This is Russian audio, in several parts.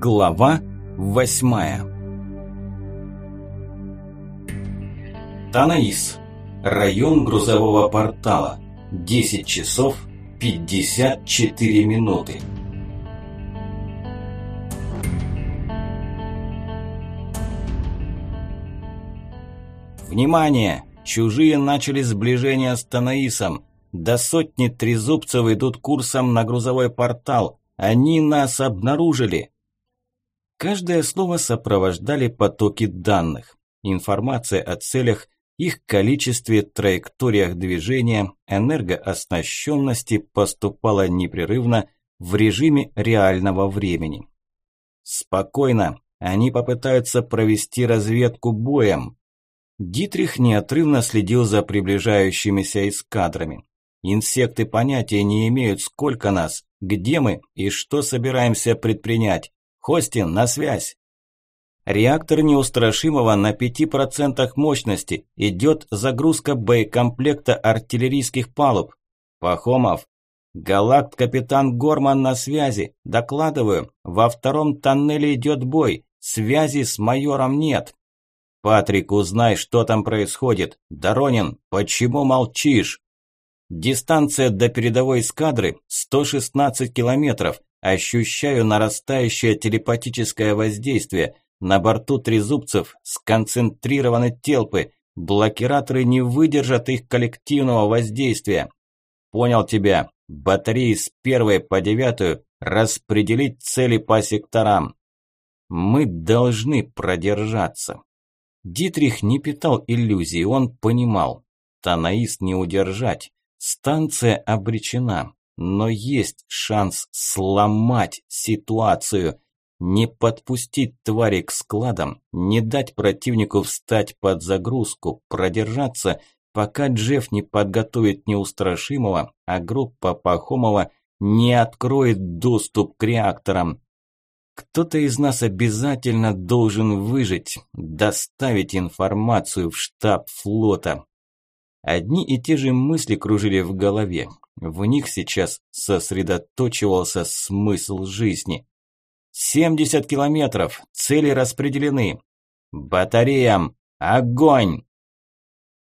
Глава восьмая Танаис. Район грузового портала. 10 часов 54 минуты. Внимание! Чужие начали сближение с Танаисом. До сотни трезубцев идут курсом на грузовой портал. Они нас обнаружили. Каждое слово сопровождали потоки данных. Информация о целях, их количестве, траекториях движения, энергооснащенности поступала непрерывно в режиме реального времени. Спокойно, они попытаются провести разведку боем. Дитрих неотрывно следил за приближающимися эскадрами. Инсекты понятия не имеют, сколько нас, где мы и что собираемся предпринять. Хостин, на связь. Реактор неустрашимого на 5% мощности. Идет загрузка боекомплекта артиллерийских палуб. Пахомов. Галакт-капитан Горман на связи. Докладываю, во втором тоннеле идет бой. Связи с майором нет. Патрик, узнай, что там происходит. Доронин, почему молчишь? Дистанция до передовой эскадры 116 километров. Ощущаю нарастающее телепатическое воздействие. На борту трезубцев сконцентрированы телпы. Блокираторы не выдержат их коллективного воздействия. Понял тебя. Батареи с первой по девятую распределить цели по секторам. Мы должны продержаться. Дитрих не питал иллюзий, он понимал. Танаис не удержать. Станция обречена. Но есть шанс сломать ситуацию. Не подпустить твари к складам, не дать противнику встать под загрузку, продержаться, пока Джефф не подготовит неустрашимого, а группа Пахомова не откроет доступ к реакторам. Кто-то из нас обязательно должен выжить, доставить информацию в штаб флота. Одни и те же мысли кружили в голове. В них сейчас сосредоточивался смысл жизни. 70 километров, цели распределены. Батареям, огонь!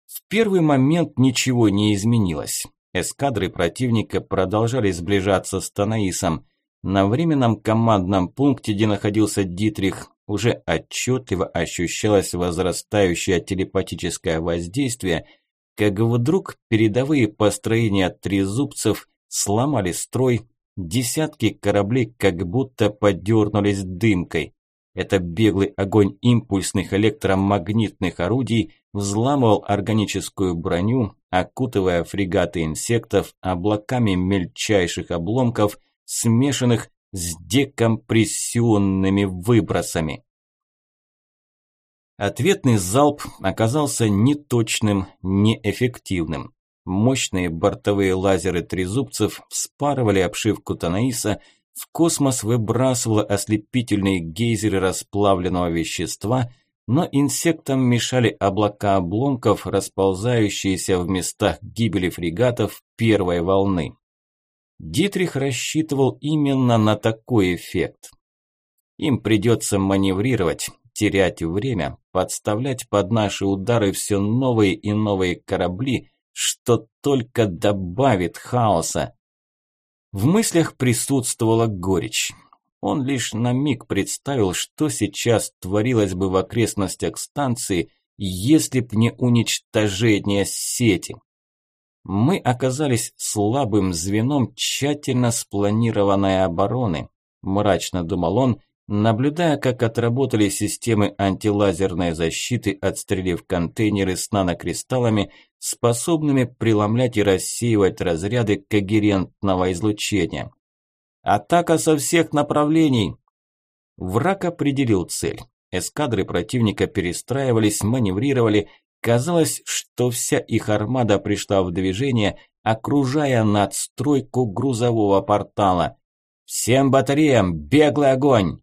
В первый момент ничего не изменилось. Эскадры противника продолжали сближаться с Танаисом. На временном командном пункте, где находился Дитрих, уже отчетливо ощущалось возрастающее телепатическое воздействие – как вдруг передовые построения трезубцев сломали строй, десятки кораблей как будто подернулись дымкой. Это беглый огонь импульсных электромагнитных орудий взламывал органическую броню, окутывая фрегаты инсектов облаками мельчайших обломков, смешанных с декомпрессионными выбросами. Ответный залп оказался неточным, неэффективным. Мощные бортовые лазеры трезубцев вспарывали обшивку Танаиса, в космос выбрасывало ослепительные гейзеры расплавленного вещества, но инсектам мешали облака обломков, расползающиеся в местах гибели фрегатов первой волны. Дитрих рассчитывал именно на такой эффект. Им придется маневрировать, терять время, подставлять под наши удары все новые и новые корабли, что только добавит хаоса. В мыслях присутствовала горечь. Он лишь на миг представил, что сейчас творилось бы в окрестностях станции, если б не уничтожение сети. Мы оказались слабым звеном тщательно спланированной обороны, мрачно думал он, Наблюдая, как отработали системы антилазерной защиты, отстрелив контейнеры с нанокристаллами, способными преломлять и рассеивать разряды когерентного излучения. Атака со всех направлений! Враг определил цель. Эскадры противника перестраивались, маневрировали. Казалось, что вся их армада пришла в движение, окружая надстройку грузового портала. «Всем батареям! Беглый огонь!»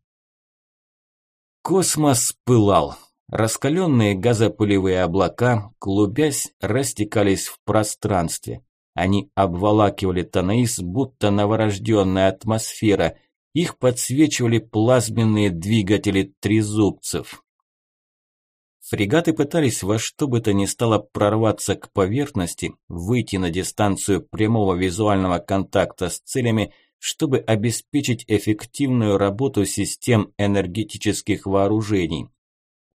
Космос пылал. Раскаленные газопылевые облака, клубясь, растекались в пространстве. Они обволакивали Танаис, будто новорожденная атмосфера. их подсвечивали плазменные двигатели трезубцев. Фрегаты пытались во что бы то ни стало прорваться к поверхности, выйти на дистанцию прямого визуального контакта с целями, чтобы обеспечить эффективную работу систем энергетических вооружений.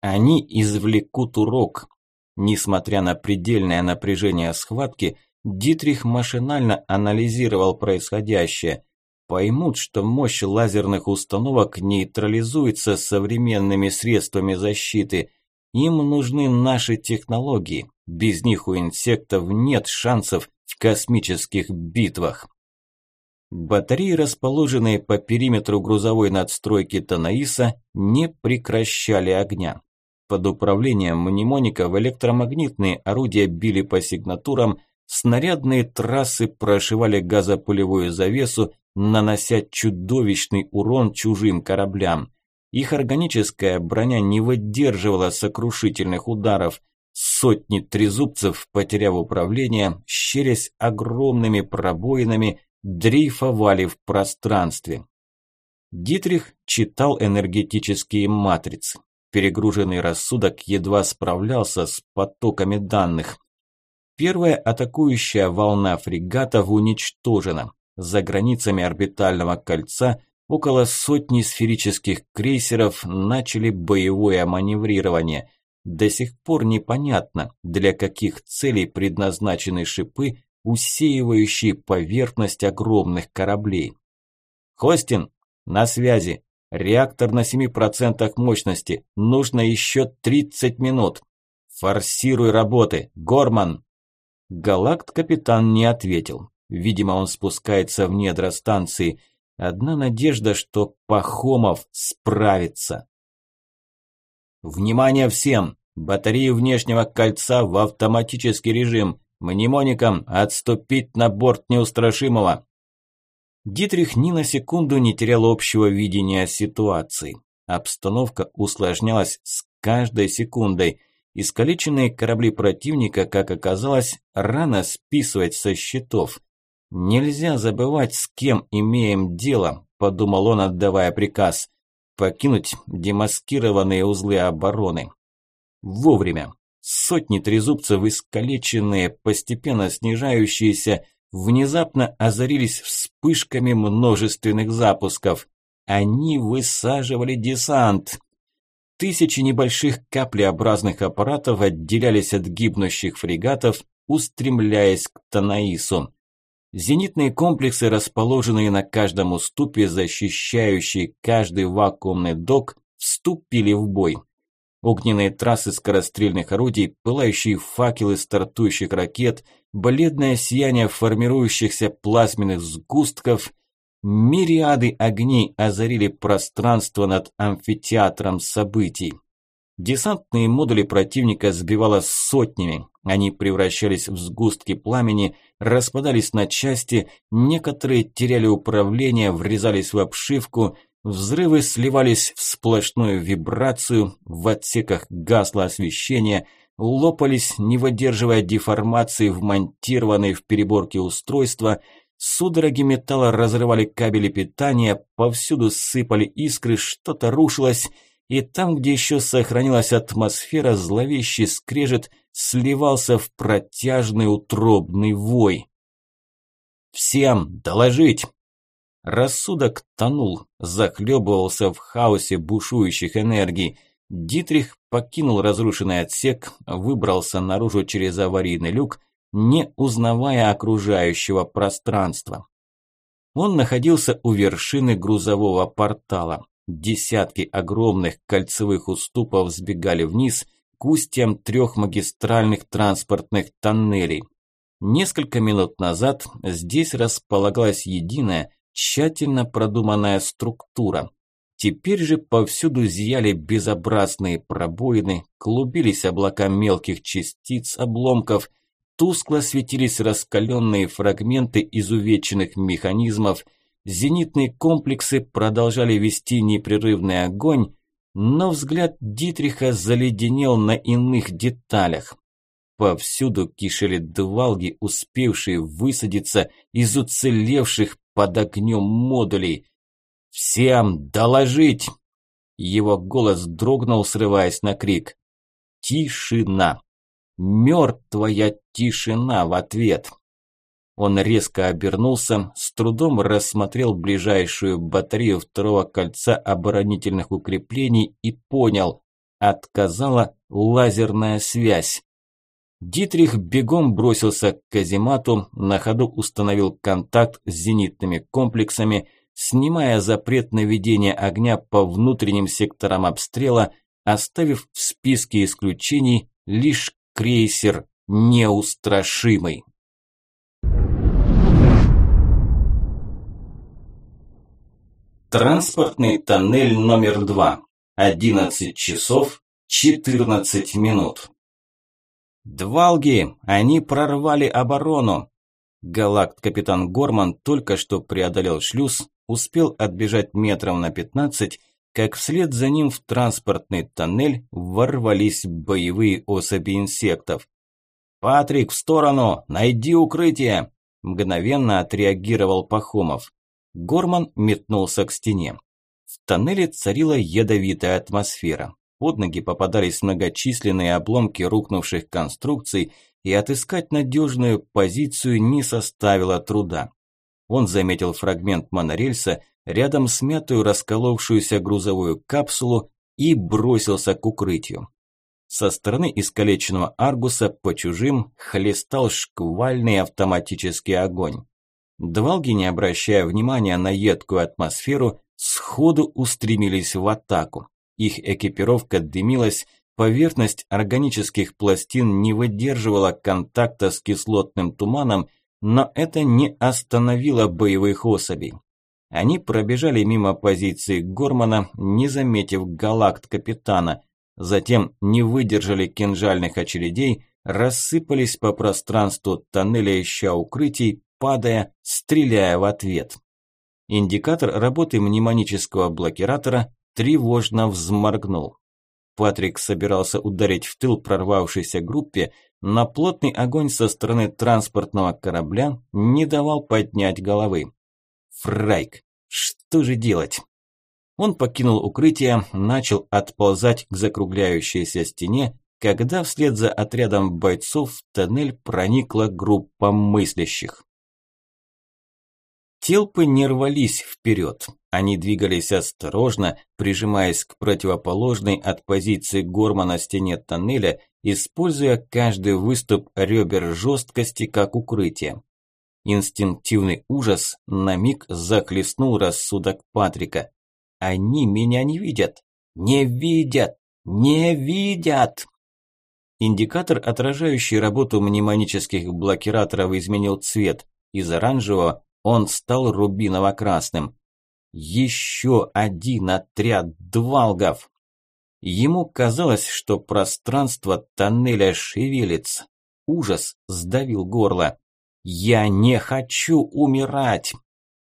Они извлекут урок. Несмотря на предельное напряжение схватки, Дитрих машинально анализировал происходящее. Поймут, что мощь лазерных установок нейтрализуется современными средствами защиты. Им нужны наши технологии. Без них у инсектов нет шансов в космических битвах. Батареи, расположенные по периметру грузовой надстройки Танаиса, не прекращали огня. Под управлением мнемоника в электромагнитные орудия били по сигнатурам, снарядные трассы прошивали газопулевую завесу, нанося чудовищный урон чужим кораблям. Их органическая броня не выдерживала сокрушительных ударов. Сотни трезубцев, потеряв управление, щерясь огромными пробоинами, дрейфовали в пространстве. Дитрих читал энергетические матрицы. Перегруженный рассудок едва справлялся с потоками данных. Первая атакующая волна фрегатов уничтожена. За границами орбитального кольца около сотни сферических крейсеров начали боевое маневрирование. До сих пор непонятно, для каких целей предназначены шипы, усеивающие поверхность огромных кораблей. «Хостин, на связи. Реактор на 7% мощности. Нужно еще 30 минут. Форсируй работы. Горман!» Галакт-капитан не ответил. Видимо, он спускается в недра станции. Одна надежда, что Пахомов справится. «Внимание всем! Батареи внешнего кольца в автоматический режим. Мнемоникам отступить на борт неустрашимого!» Дитрих ни на секунду не терял общего видения ситуации. Обстановка усложнялась с каждой секундой. Искалеченные корабли противника, как оказалось, рано списывать со счетов. «Нельзя забывать, с кем имеем дело», – подумал он, отдавая приказ. «Покинуть демаскированные узлы обороны». Вовремя. Сотни трезубцев, искалеченные, постепенно снижающиеся, внезапно озарились вспышками множественных запусков. Они высаживали десант. Тысячи небольших каплеобразных аппаратов отделялись от гибнущих фрегатов, устремляясь к Танаису. Зенитные комплексы, расположенные на каждом уступе, защищающие каждый вакуумный док, вступили в бой. Огненные трассы скорострельных орудий, пылающие факелы стартующих ракет, бледное сияние формирующихся плазменных сгустков, мириады огней озарили пространство над амфитеатром событий. Десантные модули противника сбивало сотнями, они превращались в сгустки пламени, распадались на части, некоторые теряли управление, врезались в обшивку, Взрывы сливались в сплошную вибрацию, в отсеках гасло освещение, лопались, не выдерживая деформации вмонтированные в переборке устройства, судороги металла разрывали кабели питания, повсюду сыпали искры, что-то рушилось, и там, где еще сохранилась атмосфера, зловещий скрежет сливался в протяжный утробный вой. «Всем доложить!» Рассудок тонул, захлебывался в хаосе бушующих энергий. Дитрих покинул разрушенный отсек, выбрался наружу через аварийный люк, не узнавая окружающего пространства. Он находился у вершины грузового портала. Десятки огромных кольцевых уступов сбегали вниз к устьям трех магистральных транспортных тоннелей. Несколько минут назад здесь располагалась единая, тщательно продуманная структура. Теперь же повсюду зияли безобразные пробоины, клубились облака мелких частиц, обломков, тускло светились раскаленные фрагменты изувеченных механизмов, зенитные комплексы продолжали вести непрерывный огонь, но взгляд Дитриха заледенел на иных деталях. Повсюду кишели двалги, успевшие высадиться из уцелевших под огнем модулей. «Всем доложить!» Его голос дрогнул, срываясь на крик. Тишина. Мертвая тишина в ответ. Он резко обернулся, с трудом рассмотрел ближайшую батарею второго кольца оборонительных укреплений и понял – отказала лазерная связь. Дитрих бегом бросился к каземату, на ходу установил контакт с зенитными комплексами, снимая запрет на ведение огня по внутренним секторам обстрела, оставив в списке исключений лишь крейсер «Неустрашимый». Транспортный тоннель номер два. 11 часов 14 минут. «Двалги! Они прорвали оборону!» Галакт-капитан Горман только что преодолел шлюз, успел отбежать метров на 15, как вслед за ним в транспортный тоннель ворвались боевые особи инсектов. «Патрик, в сторону! Найди укрытие!» Мгновенно отреагировал Пахомов. Горман метнулся к стене. В тоннеле царила ядовитая атмосфера. Под ноги попадались многочисленные обломки рухнувших конструкций, и отыскать надежную позицию не составило труда. Он заметил фрагмент монорельса, рядом с мятую расколовшуюся грузовую капсулу и бросился к укрытию. Со стороны искалеченного Аргуса по чужим хлестал шквальный автоматический огонь. Двалги, не обращая внимания на едкую атмосферу, сходу устремились в атаку. Их экипировка дымилась, поверхность органических пластин не выдерживала контакта с кислотным туманом, но это не остановило боевых особей. Они пробежали мимо позиции Гормана, не заметив галакт-капитана, затем не выдержали кинжальных очередей, рассыпались по пространству тоннеля ища укрытий, падая, стреляя в ответ. Индикатор работы мнемонического блокиратора тревожно взморгнул. Патрик собирался ударить в тыл прорвавшейся группе, но плотный огонь со стороны транспортного корабля не давал поднять головы. Фрайк, что же делать? Он покинул укрытие, начал отползать к закругляющейся стене, когда вслед за отрядом бойцов в тоннель проникла группа мыслящих. Телпы не рвались вперед. Они двигались осторожно, прижимаясь к противоположной от позиции Гормана стене тоннеля, используя каждый выступ ребер жесткости как укрытие. Инстинктивный ужас на миг захлестнул рассудок Патрика. «Они меня не видят! Не видят! Не видят!» Индикатор, отражающий работу мнемонических блокираторов, изменил цвет. Из оранжевого он стал рубиново-красным. Еще один отряд двалгов. Ему казалось, что пространство тоннеля шевелится. Ужас сдавил горло. «Я не хочу умирать!»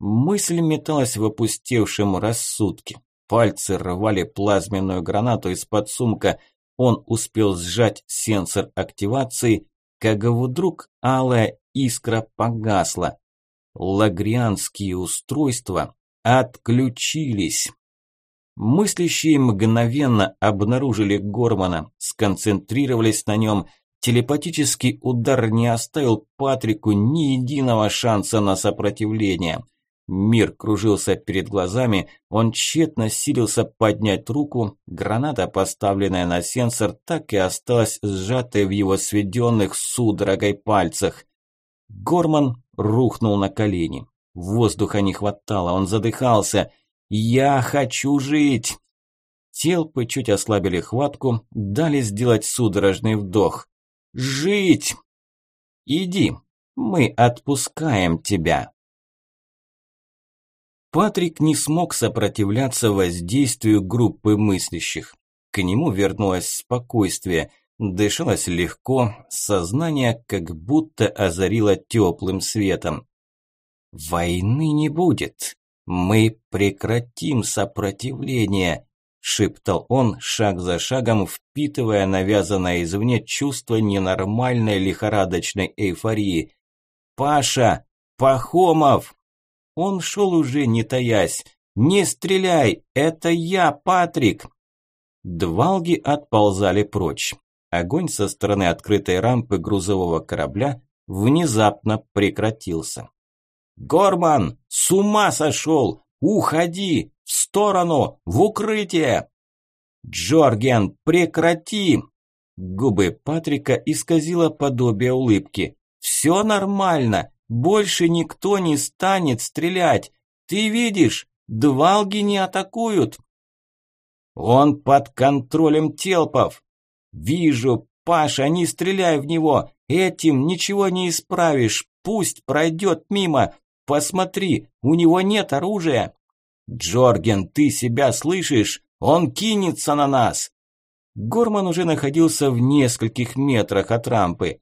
Мысль металась в опустевшем рассудке. Пальцы рвали плазменную гранату из-под сумка. Он успел сжать сенсор активации, как вдруг алая искра погасла. Лагрианские устройства отключились. Мыслящие мгновенно обнаружили Гормана, сконцентрировались на нем. Телепатический удар не оставил Патрику ни единого шанса на сопротивление. Мир кружился перед глазами, он тщетно силился поднять руку, граната, поставленная на сенсор, так и осталась сжатой в его сведенных судорогой пальцах. Горман рухнул на колени. Воздуха не хватало, он задыхался. «Я хочу жить!» Телпы чуть ослабили хватку, дали сделать судорожный вдох. «Жить!» «Иди, мы отпускаем тебя!» Патрик не смог сопротивляться воздействию группы мыслящих. К нему вернулось спокойствие. Дышалось легко, сознание как будто озарило теплым светом. «Войны не будет. Мы прекратим сопротивление», – шептал он, шаг за шагом, впитывая навязанное извне чувство ненормальной лихорадочной эйфории. «Паша! Пахомов!» Он шел уже не таясь. Не стреляй! Это я, Патрик!» Двалги отползали прочь. Огонь со стороны открытой рампы грузового корабля внезапно прекратился. «Горман, с ума сошел! Уходи! В сторону! В укрытие!» «Джорген, прекрати!» Губы Патрика исказило подобие улыбки. «Все нормально! Больше никто не станет стрелять! Ты видишь, двалги не атакуют!» «Он под контролем телпов!» «Вижу, Паша, не стреляй в него! Этим ничего не исправишь! Пусть пройдет мимо! Посмотри, у него нет оружия!» «Джорген, ты себя слышишь? Он кинется на нас!» Горман уже находился в нескольких метрах от рампы.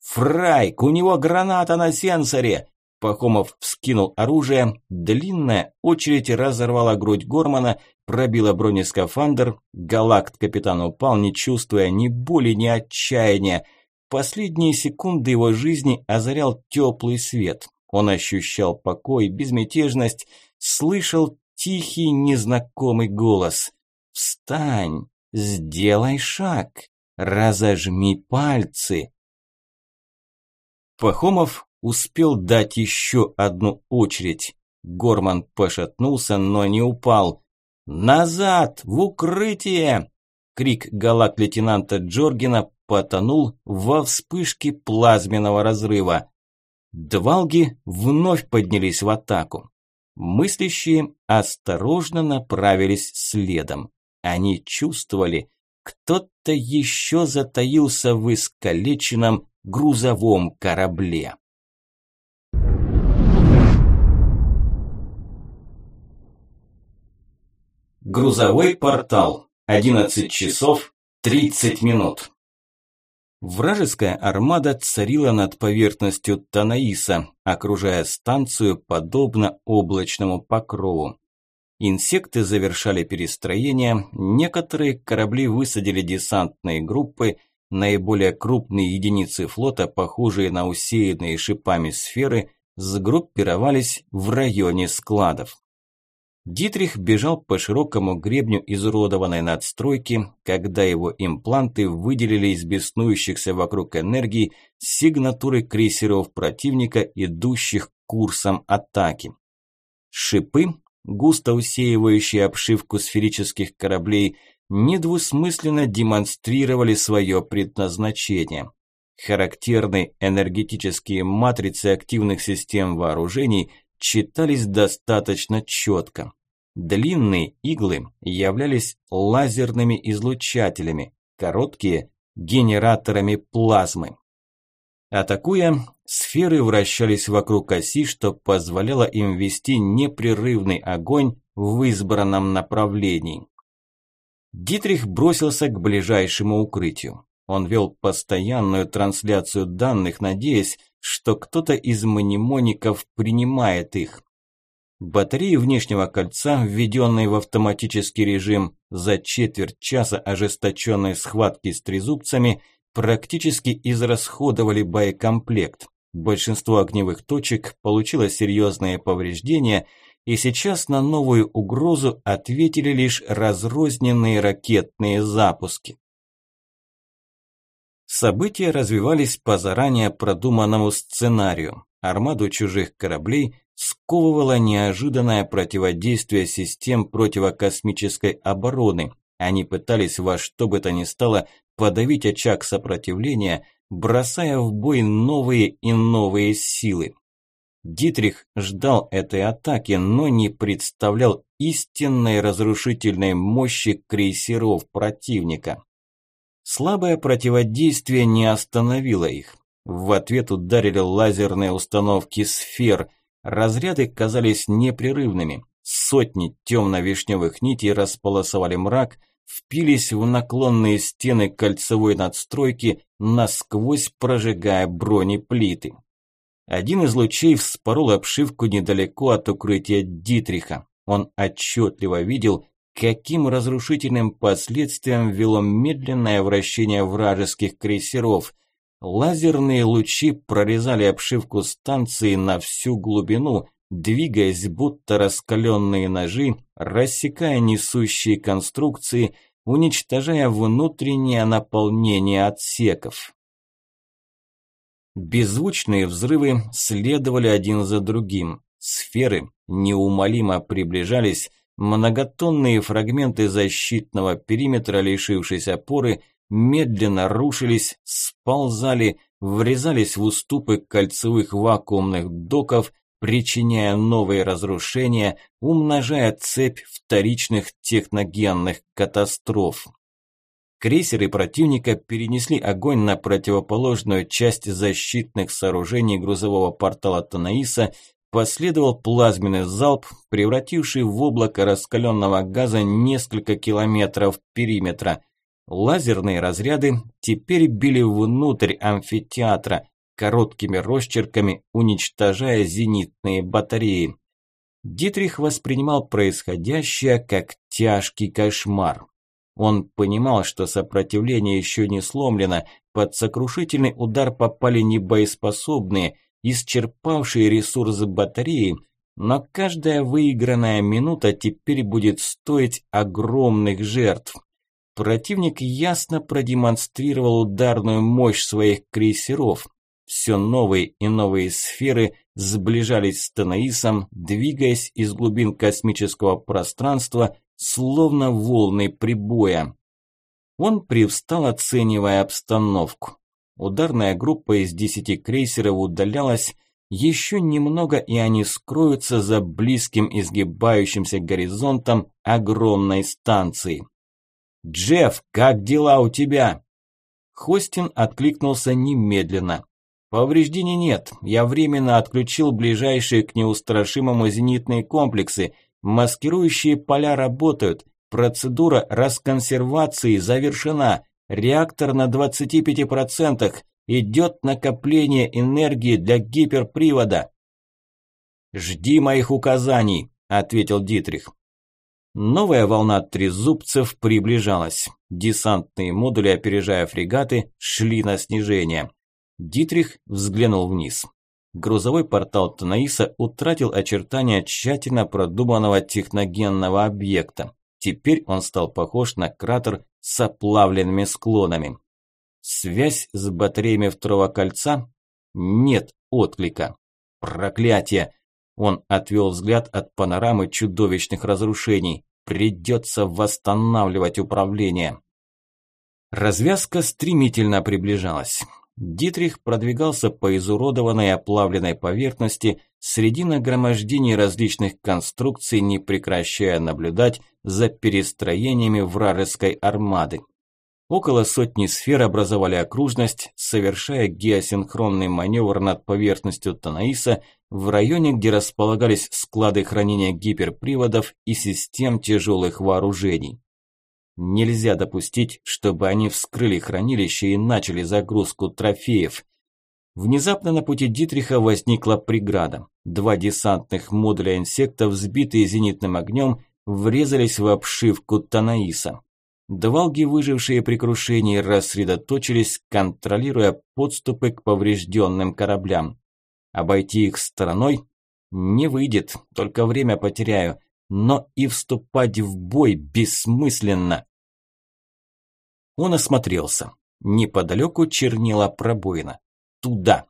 «Фрайк, у него граната на сенсоре!» Пахомов вскинул оружие, длинная очередь разорвала грудь Гормана, пробила бронескафандр, галакт-капитан упал, не чувствуя ни боли, ни отчаяния. Последние секунды его жизни озарял теплый свет. Он ощущал покой, безмятежность, слышал тихий незнакомый голос. «Встань! Сделай шаг! Разожми пальцы!» Пахомов успел дать еще одну очередь. Горман пошатнулся, но не упал. «Назад! В укрытие!» Крик галак-лейтенанта Джоргина потонул во вспышке плазменного разрыва. Двалги вновь поднялись в атаку. Мыслящие осторожно направились следом. Они чувствовали, кто-то еще затаился в искалеченном грузовом корабле. Грузовой портал. 11 часов 30 минут. Вражеская армада царила над поверхностью Танаиса, окружая станцию подобно облачному покрову. Инсекты завершали перестроение, некоторые корабли высадили десантные группы, наиболее крупные единицы флота, похожие на усеянные шипами сферы, сгруппировались в районе складов. Дитрих бежал по широкому гребню изуродованной надстройки, когда его импланты выделили из беснующихся вокруг энергии сигнатуры крейсеров противника, идущих курсом атаки. Шипы, густо усеивающие обшивку сферических кораблей, недвусмысленно демонстрировали свое предназначение. Характерные энергетические матрицы активных систем вооружений читались достаточно четко. Длинные иглы являлись лазерными излучателями, короткие – генераторами плазмы. Атакуя, сферы вращались вокруг оси, что позволяло им вести непрерывный огонь в избранном направлении. Дитрих бросился к ближайшему укрытию. Он вел постоянную трансляцию данных, надеясь, что кто-то из мнемоников принимает их. Батареи внешнего кольца, введенные в автоматический режим за четверть часа ожесточенной схватки с трезубцами, практически израсходовали боекомплект. Большинство огневых точек получило серьезные повреждения, и сейчас на новую угрозу ответили лишь разрозненные ракетные запуски. События развивались по заранее продуманному сценарию. Армаду чужих кораблей сковывало неожиданное противодействие систем противокосмической обороны. Они пытались во что бы то ни стало подавить очаг сопротивления, бросая в бой новые и новые силы. Дитрих ждал этой атаки, но не представлял истинной разрушительной мощи крейсеров противника. Слабое противодействие не остановило их. В ответ ударили лазерные установки сфер. Разряды казались непрерывными. Сотни темно-вишневых нитей располосовали мрак, впились в наклонные стены кольцевой надстройки, насквозь прожигая бронеплиты. Один из лучей вспорол обшивку недалеко от укрытия Дитриха. Он отчетливо видел, каким разрушительным последствиям вело медленное вращение вражеских крейсеров – Лазерные лучи прорезали обшивку станции на всю глубину, двигаясь будто раскаленные ножи, рассекая несущие конструкции, уничтожая внутреннее наполнение отсеков. Беззвучные взрывы следовали один за другим. Сферы неумолимо приближались, многотонные фрагменты защитного периметра, лишившись опоры, медленно рушились, сползали, врезались в уступы кольцевых вакуумных доков, причиняя новые разрушения, умножая цепь вторичных техногенных катастроф. Крейсеры противника перенесли огонь на противоположную часть защитных сооружений грузового портала Танаиса, последовал плазменный залп, превративший в облако раскаленного газа несколько километров периметра. Лазерные разряды теперь били внутрь амфитеатра, короткими росчерками уничтожая зенитные батареи. Дитрих воспринимал происходящее как тяжкий кошмар. Он понимал, что сопротивление еще не сломлено, под сокрушительный удар попали небоеспособные, исчерпавшие ресурсы батареи, но каждая выигранная минута теперь будет стоить огромных жертв. Противник ясно продемонстрировал ударную мощь своих крейсеров. Все новые и новые сферы сближались с Танаисом, двигаясь из глубин космического пространства, словно волны прибоя. Он привстал, оценивая обстановку. Ударная группа из десяти крейсеров удалялась, еще немного и они скроются за близким изгибающимся горизонтом огромной станции. «Джефф, как дела у тебя?» Хостин откликнулся немедленно. Повреждений нет. Я временно отключил ближайшие к неустрашимому зенитные комплексы. Маскирующие поля работают. Процедура расконсервации завершена. Реактор на 25%. Идет накопление энергии для гиперпривода. «Жди моих указаний», – ответил Дитрих. Новая волна трезубцев приближалась. Десантные модули, опережая фрегаты, шли на снижение. Дитрих взглянул вниз. Грузовой портал Танаиса утратил очертания тщательно продуманного техногенного объекта. Теперь он стал похож на кратер с оплавленными склонами. Связь с батареями второго кольца? Нет отклика. Проклятие! Он отвел взгляд от панорамы чудовищных разрушений. Придется восстанавливать управление. Развязка стремительно приближалась. Дитрих продвигался по изуродованной оплавленной поверхности среди нагромождений различных конструкций, не прекращая наблюдать за перестроениями вражеской армады. Около сотни сфер образовали окружность, совершая геосинхронный маневр над поверхностью Танаиса в районе, где располагались склады хранения гиперприводов и систем тяжелых вооружений. Нельзя допустить, чтобы они вскрыли хранилище и начали загрузку трофеев. Внезапно на пути Дитриха возникла преграда. Два десантных модуля инсектов, сбитые зенитным огнем, врезались в обшивку Танаиса. Двалги, выжившие при крушении, рассредоточились, контролируя подступы к поврежденным кораблям. Обойти их стороной не выйдет, только время потеряю но и вступать в бой бессмысленно. Он осмотрелся. Неподалеку чернела пробоина. Туда.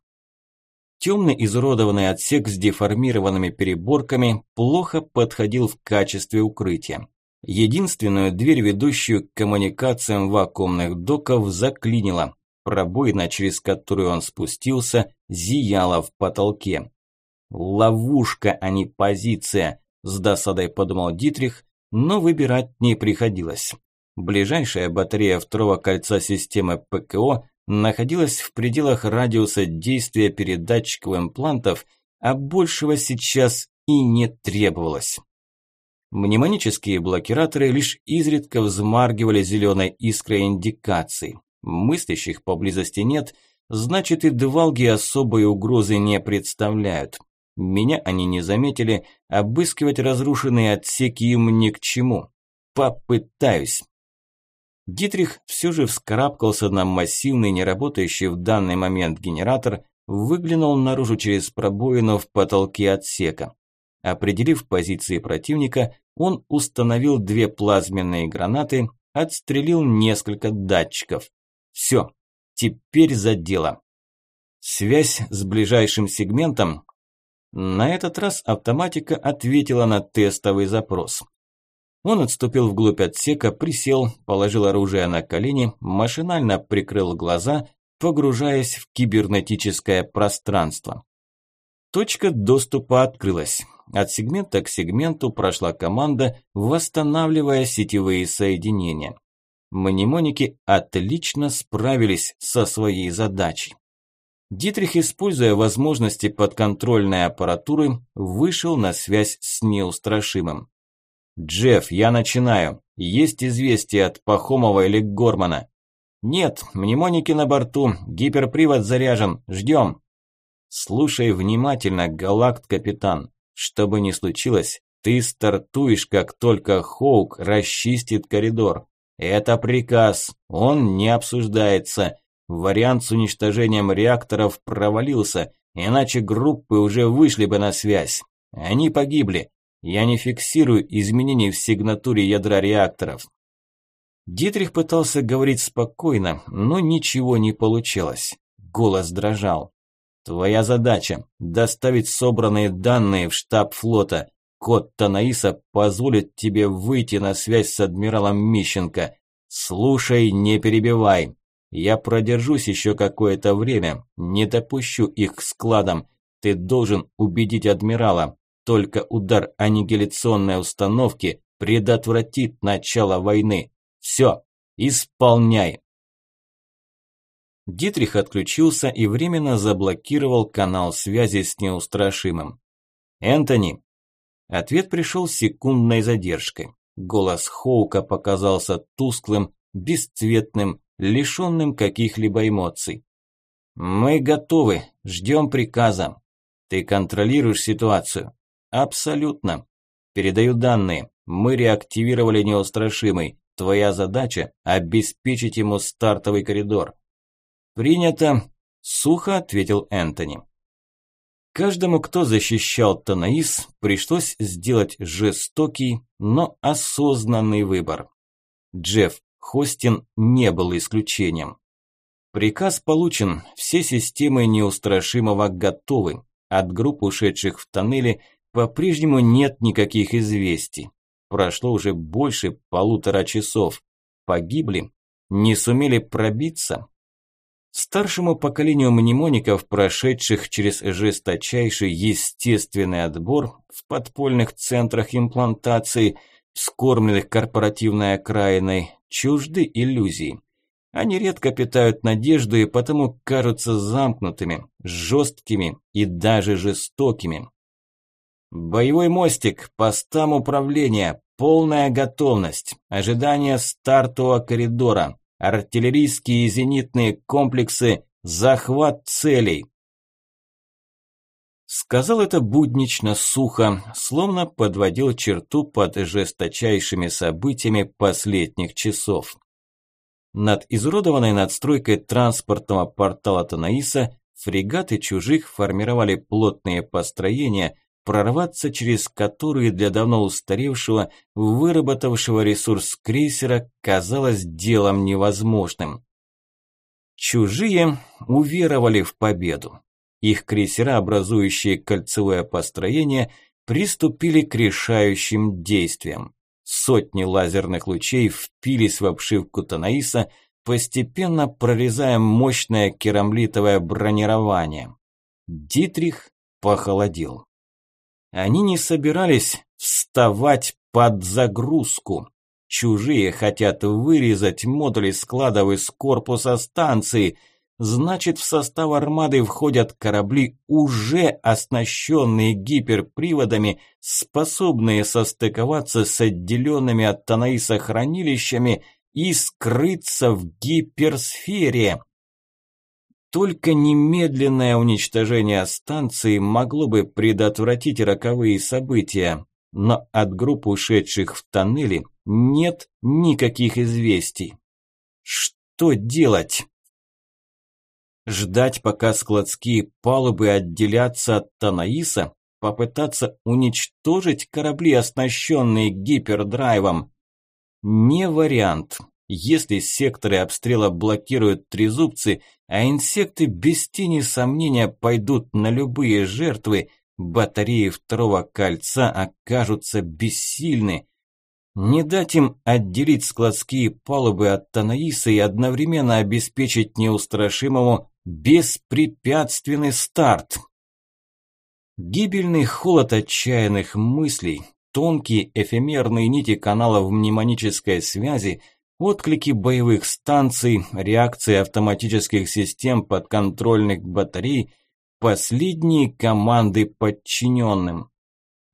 Темный изуродованный отсек с деформированными переборками плохо подходил в качестве укрытия. Единственную дверь, ведущую к коммуникациям вакуумных доков, заклинила. Пробоина, через которую он спустился, зияла в потолке. Ловушка, а не позиция. С досадой подумал Дитрих, но выбирать не приходилось. Ближайшая батарея второго кольца системы ПКО находилась в пределах радиуса действия передатчиков имплантов, а большего сейчас и не требовалось. Мнемонические блокираторы лишь изредка взмаргивали зеленой искрой индикации. Мыслящих поблизости нет, значит и двалги особой угрозы не представляют. Меня они не заметили, обыскивать разрушенные отсеки им ни к чему. Попытаюсь. Дитрих все же вскарабкался на массивный, неработающий в данный момент генератор, выглянул наружу через пробоину в потолке отсека. Определив позиции противника, он установил две плазменные гранаты, отстрелил несколько датчиков. Все, теперь за дело. Связь с ближайшим сегментом. На этот раз автоматика ответила на тестовый запрос. Он отступил вглубь отсека, присел, положил оружие на колени, машинально прикрыл глаза, погружаясь в кибернетическое пространство. Точка доступа открылась. От сегмента к сегменту прошла команда, восстанавливая сетевые соединения. Мнемоники отлично справились со своей задачей. Дитрих, используя возможности подконтрольной аппаратуры, вышел на связь с неустрашимым. «Джефф, я начинаю. Есть известие от Пахомова или Гормана?» «Нет, мнемоники на борту, гиперпривод заряжен, ждем». «Слушай внимательно, галакт-капитан. Что бы ни случилось, ты стартуешь, как только Хоук расчистит коридор. Это приказ, он не обсуждается. Вариант с уничтожением реакторов провалился, иначе группы уже вышли бы на связь. Они погибли. Я не фиксирую изменений в сигнатуре ядра реакторов. Дитрих пытался говорить спокойно, но ничего не получилось. Голос дрожал. Твоя задача – доставить собранные данные в штаб флота. Код Танаиса позволит тебе выйти на связь с адмиралом Мищенко. Слушай, не перебивай. Я продержусь еще какое-то время, не допущу их к складам. Ты должен убедить адмирала. Только удар аннигиляционной установки предотвратит начало войны. Все, исполняй. Дитрих отключился и временно заблокировал канал связи с неустрашимым. «Энтони!» Ответ пришел с секундной задержкой. Голос Хоука показался тусклым, бесцветным, лишенным каких-либо эмоций. «Мы готовы, ждем приказа. Ты контролируешь ситуацию?» «Абсолютно. Передаю данные. Мы реактивировали неустрашимый. Твоя задача – обеспечить ему стартовый коридор. «Принято», – сухо ответил Энтони. Каждому, кто защищал Танаис, пришлось сделать жестокий, но осознанный выбор. Джефф Хостин не был исключением. Приказ получен, все системы неустрашимого готовы. От групп, ушедших в тоннели, по-прежнему нет никаких известий. Прошло уже больше полутора часов. Погибли? Не сумели пробиться? Старшему поколению мнемоников, прошедших через жесточайший естественный отбор в подпольных центрах имплантации, скормленных корпоративной окраиной, чужды иллюзии. Они редко питают надежду и потому кажутся замкнутыми, жесткими и даже жестокими. Боевой мостик, постам управления, полная готовность, ожидание стартового коридора, артиллерийские и зенитные комплексы, захват целей. Сказал это буднично, сухо, словно подводил черту под жесточайшими событиями последних часов. Над изуродованной надстройкой транспортного портала Танаиса фрегаты чужих формировали плотные построения, прорваться через которые для давно устаревшего, выработавшего ресурс крейсера казалось делом невозможным. Чужие уверовали в победу. Их крейсера, образующие кольцевое построение, приступили к решающим действиям. Сотни лазерных лучей впились в обшивку Танаиса, постепенно прорезая мощное керамлитовое бронирование. Дитрих похолодел. Они не собирались вставать под загрузку. Чужие хотят вырезать модули складов из корпуса станции. Значит, в состав армады входят корабли, уже оснащенные гиперприводами, способные состыковаться с отделенными от Танаиса хранилищами и скрыться в гиперсфере. Только немедленное уничтожение станции могло бы предотвратить роковые события, но от групп ушедших в тоннели нет никаких известий. Что делать? Ждать, пока складские палубы отделятся от Танаиса? Попытаться уничтожить корабли, оснащенные гипердрайвом? Не вариант. Если секторы обстрела блокируют трезубцы, а инсекты без тени сомнения пойдут на любые жертвы, батареи второго кольца окажутся бессильны. Не дать им отделить складские палубы от Танаиса и одновременно обеспечить неустрашимому беспрепятственный старт. Гибельный холод отчаянных мыслей, тонкие эфемерные нити каналов мнемонической связи, отклики боевых станций, реакции автоматических систем подконтрольных батарей, последние команды подчиненным.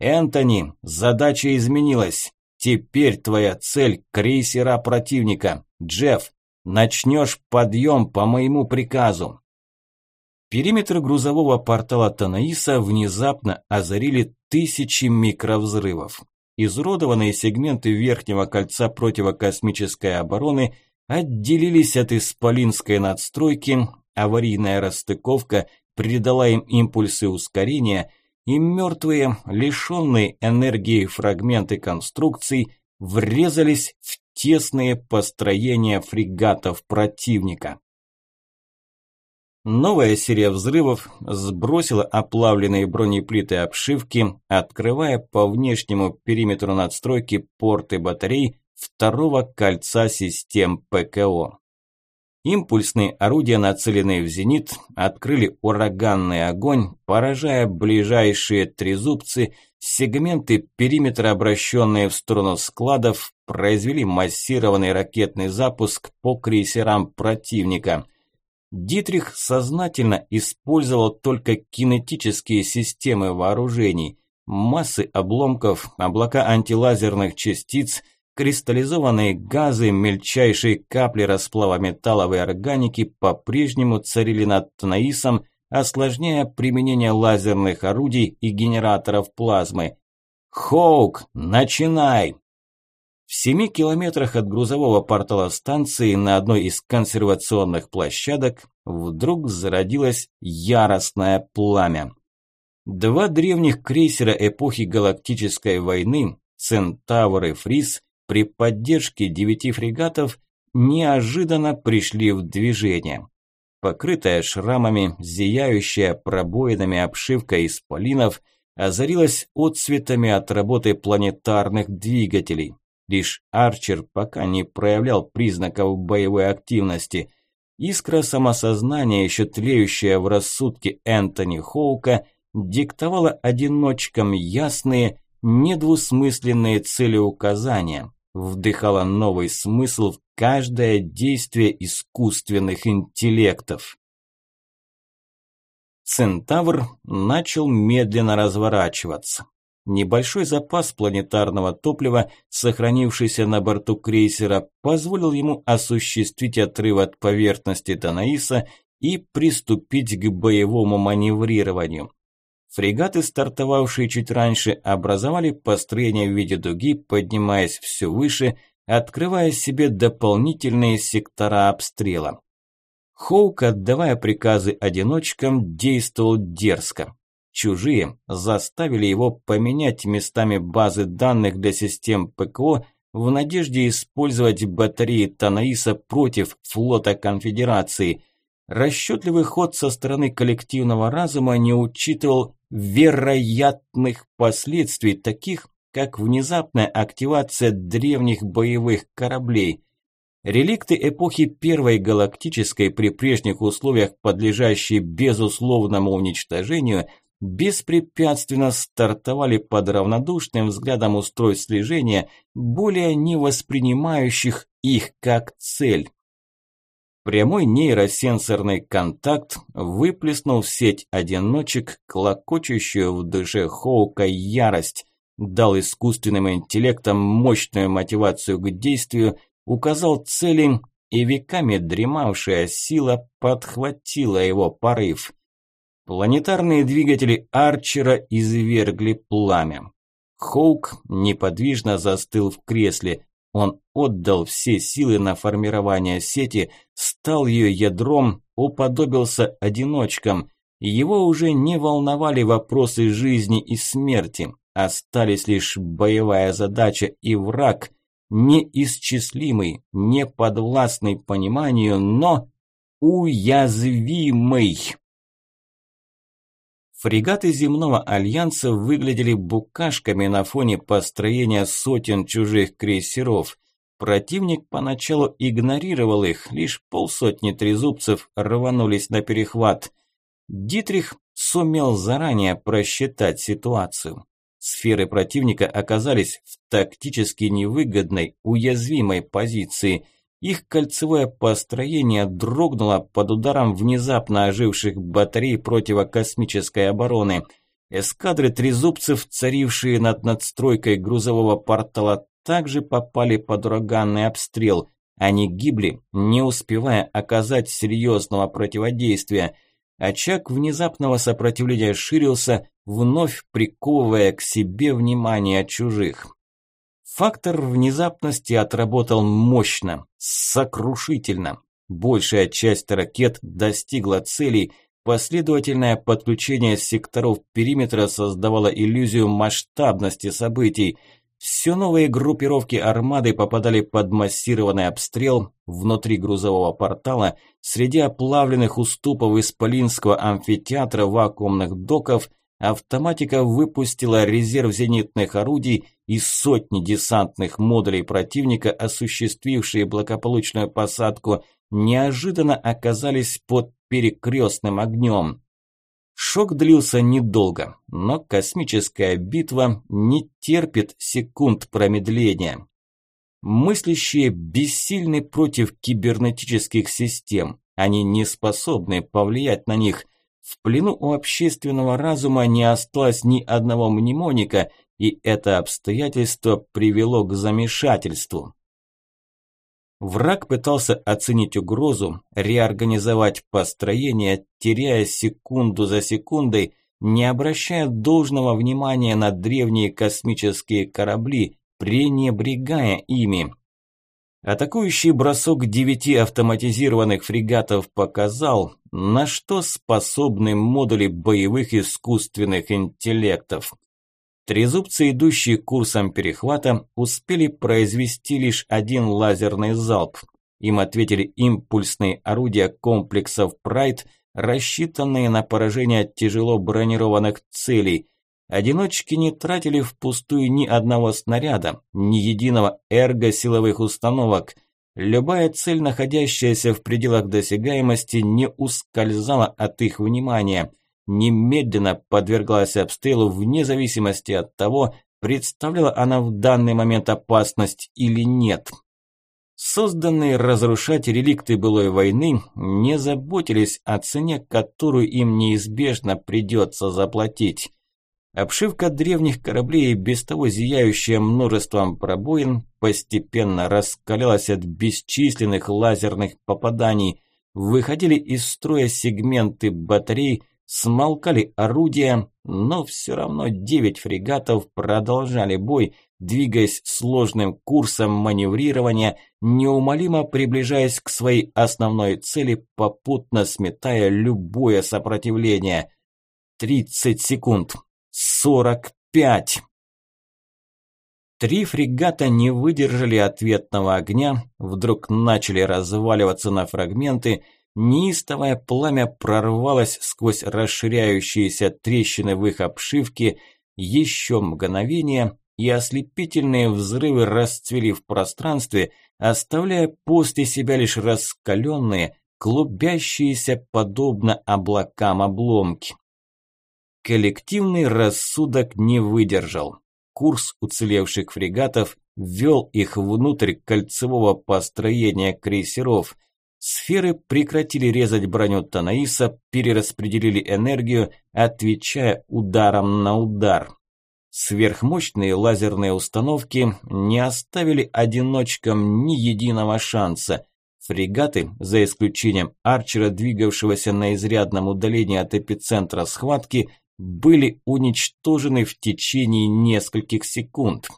«Энтони, задача изменилась. Теперь твоя цель – крейсера противника. Джефф, начнешь подъем по моему приказу». Периметр грузового портала Танаиса внезапно озарили тысячи микровзрывов. Изуродованные сегменты верхнего кольца противокосмической обороны отделились от исполинской надстройки, аварийная расстыковка придала им импульсы ускорения – и мертвые, лишенные энергии фрагменты конструкций врезались в тесные построения фрегатов противника. Новая серия взрывов сбросила оплавленные бронеплиты обшивки, открывая по внешнему периметру надстройки порты батарей второго кольца систем ПКО. Импульсные орудия, нацеленные в зенит, открыли ураганный огонь, поражая ближайшие трезубцы, сегменты периметра, обращенные в сторону складов, произвели массированный ракетный запуск по крейсерам противника. Дитрих сознательно использовал только кинетические системы вооружений. Массы обломков, облака антилазерных частиц – Кристаллизованные газы, мельчайшие капли расплава металловой органики по-прежнему царили над Танаисом, осложняя применение лазерных орудий и генераторов плазмы. «Хоук, начинай!» В семи километрах от грузового портала станции на одной из консервационных площадок вдруг зародилось яростное пламя. Два древних крейсера эпохи Галактической войны, Центавр и Фрис, при поддержке девяти фрегатов неожиданно пришли в движение. Покрытая шрамами, зияющая пробоинами обшивка исполинов озарилась отцветами от работы планетарных двигателей. Лишь Арчер пока не проявлял признаков боевой активности. Искра самосознания, еще тлеющая в рассудке Энтони Хоука, диктовала одиночкам ясные, недвусмысленные целеуказания вдыхала новый смысл в каждое действие искусственных интеллектов. Центавр начал медленно разворачиваться. Небольшой запас планетарного топлива, сохранившийся на борту крейсера, позволил ему осуществить отрыв от поверхности Танаиса и приступить к боевому маневрированию. Фрегаты, стартовавшие чуть раньше, образовали построение в виде дуги, поднимаясь все выше, открывая себе дополнительные сектора обстрела. Хоук, отдавая приказы одиночкам, действовал дерзко. Чужие заставили его поменять местами базы данных для систем ПКО в надежде использовать батареи Танаиса против флота Конфедерации. Расчетливый ход со стороны коллективного разума не учитывал вероятных последствий, таких как внезапная активация древних боевых кораблей. Реликты эпохи Первой Галактической при прежних условиях, подлежащие безусловному уничтожению, беспрепятственно стартовали под равнодушным взглядом устройств слежения, более не воспринимающих их как цель. Прямой нейросенсорный контакт выплеснул в сеть одиночек клокочущую в душе Хоука ярость, дал искусственным интеллектам мощную мотивацию к действию, указал цели, и веками дремавшая сила подхватила его порыв. Планетарные двигатели Арчера извергли пламя. Хоук неподвижно застыл в кресле, он отдал все силы на формирование сети, стал ее ядром, уподобился одиночкам. Его уже не волновали вопросы жизни и смерти, остались лишь боевая задача и враг, неисчислимый, неподвластный пониманию, но уязвимый. Фрегаты земного альянса выглядели букашками на фоне построения сотен чужих крейсеров. Противник поначалу игнорировал их, лишь полсотни трезубцев рванулись на перехват. Дитрих сумел заранее просчитать ситуацию. Сферы противника оказались в тактически невыгодной, уязвимой позиции. Их кольцевое построение дрогнуло под ударом внезапно оживших батарей противокосмической обороны. Эскадры трезубцев, царившие над надстройкой грузового портала, также попали под ураганный обстрел. Они гибли, не успевая оказать серьезного противодействия. Очаг внезапного сопротивления ширился, вновь приковывая к себе внимание чужих. Фактор внезапности отработал мощно, сокрушительно. Большая часть ракет достигла целей, последовательное подключение секторов периметра создавало иллюзию масштабности событий – все новые группировки армады попадали под массированный обстрел внутри грузового портала, среди оплавленных уступов Исполинского амфитеатра вакуумных доков автоматика выпустила резерв зенитных орудий и сотни десантных модулей противника, осуществившие благополучную посадку, неожиданно оказались под перекрестным огнем. Шок длился недолго, но космическая битва не терпит секунд промедления. Мыслящие бессильны против кибернетических систем, они не способны повлиять на них. В плену у общественного разума не осталось ни одного мнемоника, и это обстоятельство привело к замешательству. Враг пытался оценить угрозу, реорганизовать построение, теряя секунду за секундой, не обращая должного внимания на древние космические корабли, пренебрегая ими. Атакующий бросок девяти автоматизированных фрегатов показал, на что способны модули боевых искусственных интеллектов. Трезубцы, идущие курсом перехвата, успели произвести лишь один лазерный залп. Им ответили импульсные орудия комплексов «Прайд», рассчитанные на поражение тяжело бронированных целей. Одиночки не тратили впустую ни одного снаряда, ни единого эрго-силовых установок. Любая цель, находящаяся в пределах досягаемости, не ускользала от их внимания – немедленно подверглась обстрелу вне зависимости от того, представляла она в данный момент опасность или нет. Созданные разрушать реликты былой войны не заботились о цене, которую им неизбежно придется заплатить. Обшивка древних кораблей, без того зияющая множеством пробоин, постепенно раскалялась от бесчисленных лазерных попаданий. Выходили из строя сегменты батарей, смолкали орудия, но все равно девять фрегатов продолжали бой, двигаясь сложным курсом маневрирования, неумолимо приближаясь к своей основной цели, попутно сметая любое сопротивление. Тридцать секунд. Сорок пять. Три фрегата не выдержали ответного огня, вдруг начали разваливаться на фрагменты – Неистовое пламя прорвалось сквозь расширяющиеся трещины в их обшивке, еще мгновение, и ослепительные взрывы расцвели в пространстве, оставляя после себя лишь раскаленные, клубящиеся подобно облакам обломки. Коллективный рассудок не выдержал. Курс уцелевших фрегатов ввел их внутрь кольцевого построения крейсеров – Сферы прекратили резать броню Танаиса, перераспределили энергию, отвечая ударом на удар. Сверхмощные лазерные установки не оставили одиночкам ни единого шанса. Фрегаты, за исключением Арчера, двигавшегося на изрядном удалении от эпицентра схватки, были уничтожены в течение нескольких секунд.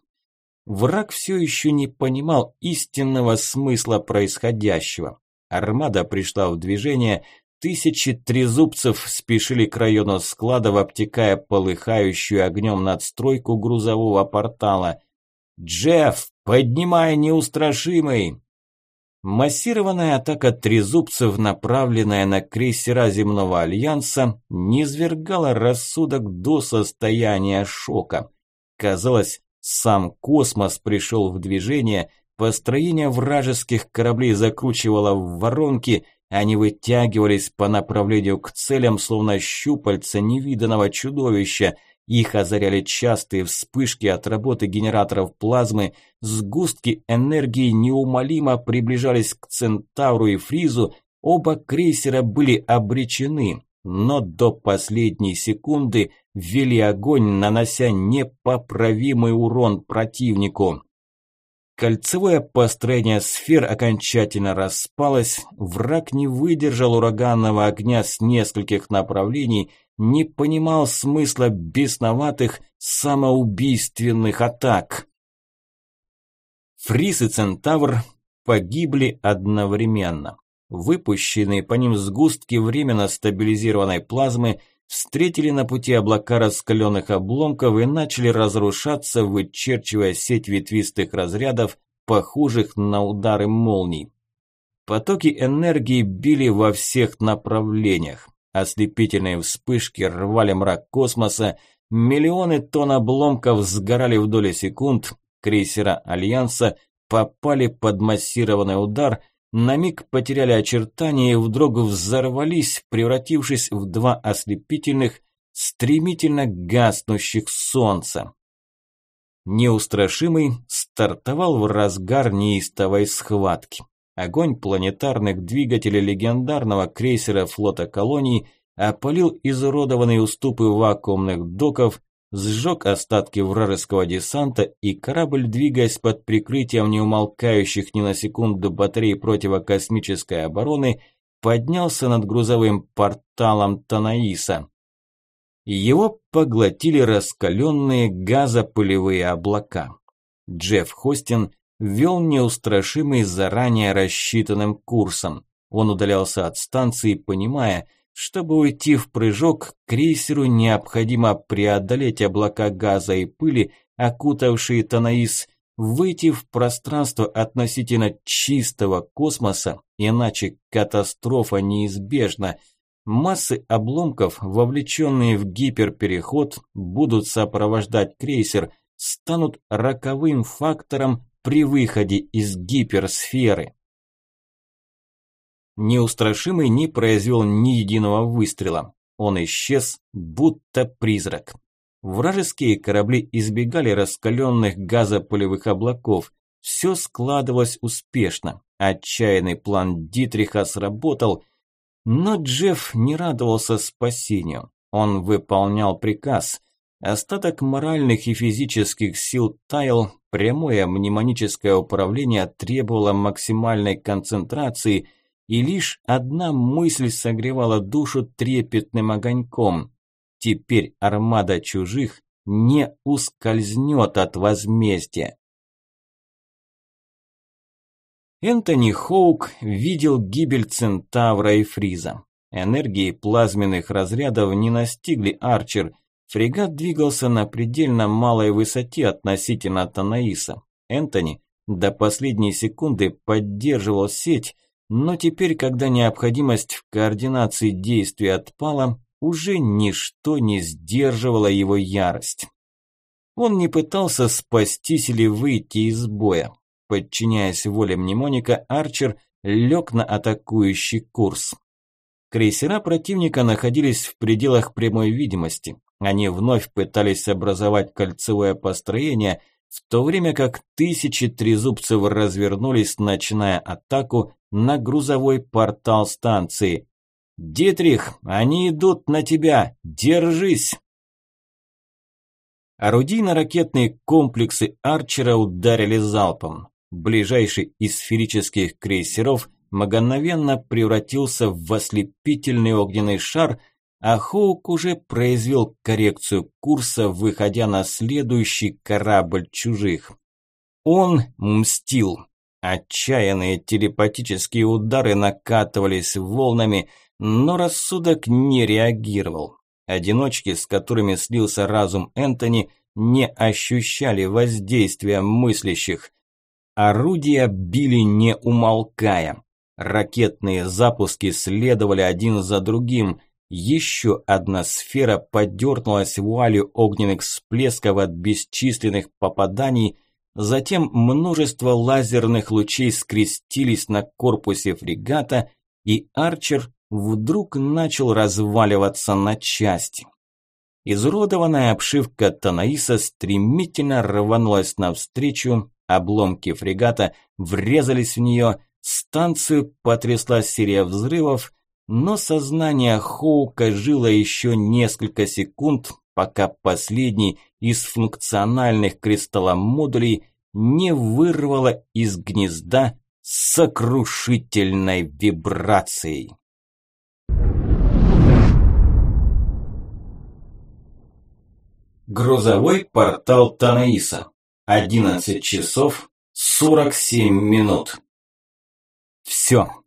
Враг все еще не понимал истинного смысла происходящего. Армада пришла в движение, тысячи трезубцев спешили к району складов, обтекая полыхающую огнем надстройку грузового портала. «Джефф, поднимай неустрашимый!» Массированная атака трезубцев, направленная на крейсера Земного Альянса, низвергала рассудок до состояния шока. Казалось, сам космос пришел в движение, построение вражеских кораблей закручивало в воронки, они вытягивались по направлению к целям, словно щупальца невиданного чудовища – их озаряли частые вспышки от работы генераторов плазмы, сгустки энергии неумолимо приближались к Центавру и Фризу, оба крейсера были обречены, но до последней секунды вели огонь, нанося непоправимый урон противнику. Кольцевое построение сфер окончательно распалось, враг не выдержал ураганного огня с нескольких направлений – не понимал смысла бесноватых самоубийственных атак. Фрис и Центавр погибли одновременно. Выпущенные по ним сгустки временно стабилизированной плазмы встретили на пути облака раскаленных обломков и начали разрушаться, вычерчивая сеть ветвистых разрядов, похожих на удары молний. Потоки энергии били во всех направлениях. Ослепительные вспышки рвали мрак космоса, миллионы тонн обломков сгорали в доли секунд, крейсера Альянса попали под массированный удар, на миг потеряли очертания и вдруг взорвались, превратившись в два ослепительных, стремительно гаснущих солнца. Неустрашимый стартовал в разгар неистовой схватки. Огонь планетарных двигателей легендарного крейсера флота колоний опалил изуродованные уступы вакуумных доков, сжег остатки вражеского десанта, и корабль, двигаясь под прикрытием неумолкающих ни на секунду батарей противокосмической обороны, поднялся над грузовым порталом Танаиса. Его поглотили раскаленные газопылевые облака. Джефф Хостин вел неустрашимый заранее рассчитанным курсом. Он удалялся от станции, понимая, чтобы уйти в прыжок, крейсеру необходимо преодолеть облака газа и пыли, окутавшие Танаис, выйти в пространство относительно чистого космоса, иначе катастрофа неизбежна. Массы обломков, вовлеченные в гиперпереход, будут сопровождать крейсер, станут роковым фактором при выходе из гиперсферы. Неустрашимый не произвел ни единого выстрела. Он исчез, будто призрак. Вражеские корабли избегали раскаленных газопылевых облаков. Все складывалось успешно. Отчаянный план Дитриха сработал, но Джефф не радовался спасению. Он выполнял приказ. Остаток моральных и физических сил таял, прямое мнемоническое управление требовало максимальной концентрации, и лишь одна мысль согревала душу трепетным огоньком. Теперь армада чужих не ускользнет от возмездия. Энтони Хоук видел гибель Центавра и Фриза. Энергии плазменных разрядов не настигли Арчер – Фрегат двигался на предельно малой высоте относительно Танаиса. Энтони до последней секунды поддерживал сеть, но теперь, когда необходимость в координации действий отпала, уже ничто не сдерживало его ярость. Он не пытался спастись или выйти из боя. Подчиняясь воле мнемоника, Арчер лег на атакующий курс. Крейсера противника находились в пределах прямой видимости. Они вновь пытались образовать кольцевое построение, в то время как тысячи трезубцев развернулись, начиная атаку на грузовой портал станции. «Дитрих, они идут на тебя! Держись!» Орудийно-ракетные комплексы Арчера ударили залпом. Ближайший из сферических крейсеров мгновенно превратился в ослепительный огненный шар – а Хоук уже произвел коррекцию курса, выходя на следующий корабль чужих. Он мстил. Отчаянные телепатические удары накатывались волнами, но рассудок не реагировал. Одиночки, с которыми слился разум Энтони, не ощущали воздействия мыслящих. Орудия били не умолкая. Ракетные запуски следовали один за другим. Еще одна сфера подернулась вуалью огненных всплесков от бесчисленных попаданий, затем множество лазерных лучей скрестились на корпусе фрегата, и Арчер вдруг начал разваливаться на части. Изуродованная обшивка Танаиса стремительно рванулась навстречу, обломки фрегата врезались в нее, станцию потрясла серия взрывов, но сознание Хоука жило еще несколько секунд, пока последний из функциональных кристалломодулей не вырвало из гнезда сокрушительной вибрацией. Грузовой портал Танаиса. 11 часов 47 минут. Все.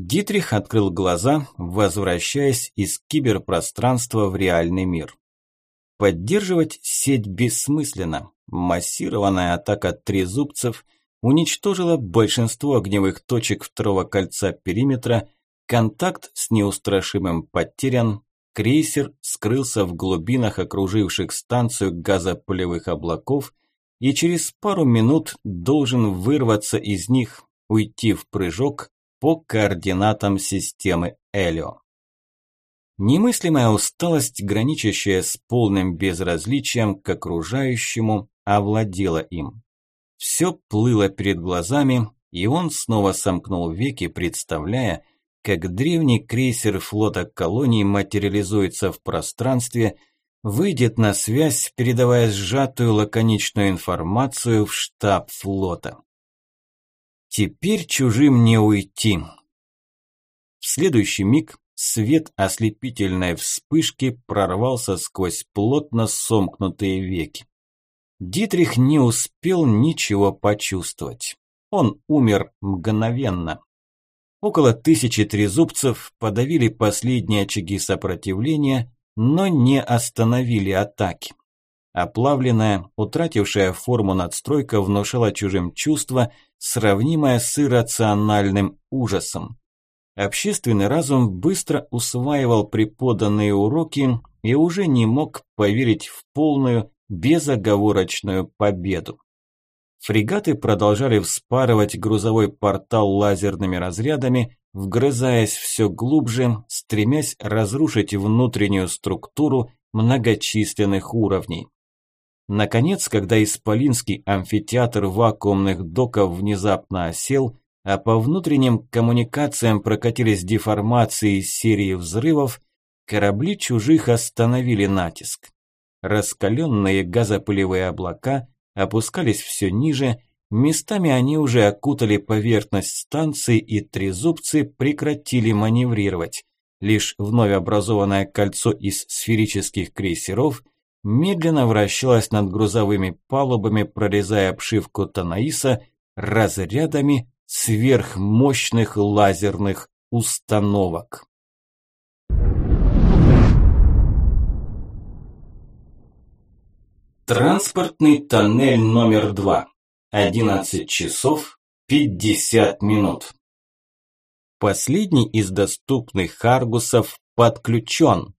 Дитрих открыл глаза, возвращаясь из киберпространства в реальный мир. Поддерживать сеть бессмысленно. Массированная атака трезубцев уничтожила большинство огневых точек второго кольца периметра, контакт с неустрашимым потерян, крейсер скрылся в глубинах окруживших станцию газопылевых облаков и через пару минут должен вырваться из них, уйти в прыжок по координатам системы Элио. Немыслимая усталость, граничащая с полным безразличием к окружающему, овладела им. Все плыло перед глазами, и он снова сомкнул веки, представляя, как древний крейсер флота колоний материализуется в пространстве, выйдет на связь, передавая сжатую лаконичную информацию в штаб флота. Теперь чужим не уйти. В следующий миг свет ослепительной вспышки прорвался сквозь плотно сомкнутые веки. Дитрих не успел ничего почувствовать. Он умер мгновенно. Около тысячи трезубцев подавили последние очаги сопротивления, но не остановили атаки. Оплавленная, утратившая форму надстройка внушала чужим чувство, сравнимое с иррациональным ужасом. Общественный разум быстро усваивал преподанные уроки и уже не мог поверить в полную, безоговорочную победу. Фрегаты продолжали вспарывать грузовой портал лазерными разрядами, вгрызаясь все глубже, стремясь разрушить внутреннюю структуру многочисленных уровней. Наконец, когда исполинский амфитеатр вакуумных доков внезапно осел, а по внутренним коммуникациям прокатились деформации серии взрывов, корабли чужих остановили натиск. Раскаленные газопылевые облака опускались все ниже, местами они уже окутали поверхность станции и трезубцы прекратили маневрировать. Лишь вновь образованное кольцо из сферических крейсеров медленно вращалось над грузовыми палубами, прорезая обшивку Танаиса разрядами сверхмощных лазерных установок. Транспортный тоннель номер два. 11 часов 50 минут. Последний из доступных Харгусов подключен.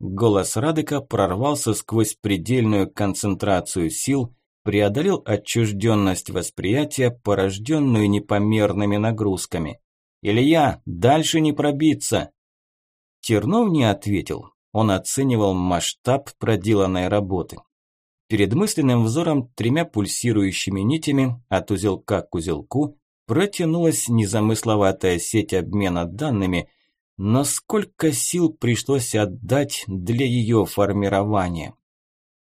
Голос Радыка прорвался сквозь предельную концентрацию сил, преодолел отчужденность восприятия, порожденную непомерными нагрузками. «Илья, дальше не пробиться!» Тернов не ответил. Он оценивал масштаб проделанной работы. Перед мысленным взором тремя пульсирующими нитями от узелка к узелку протянулась незамысловатая сеть обмена данными, но сколько сил пришлось отдать для ее формирования.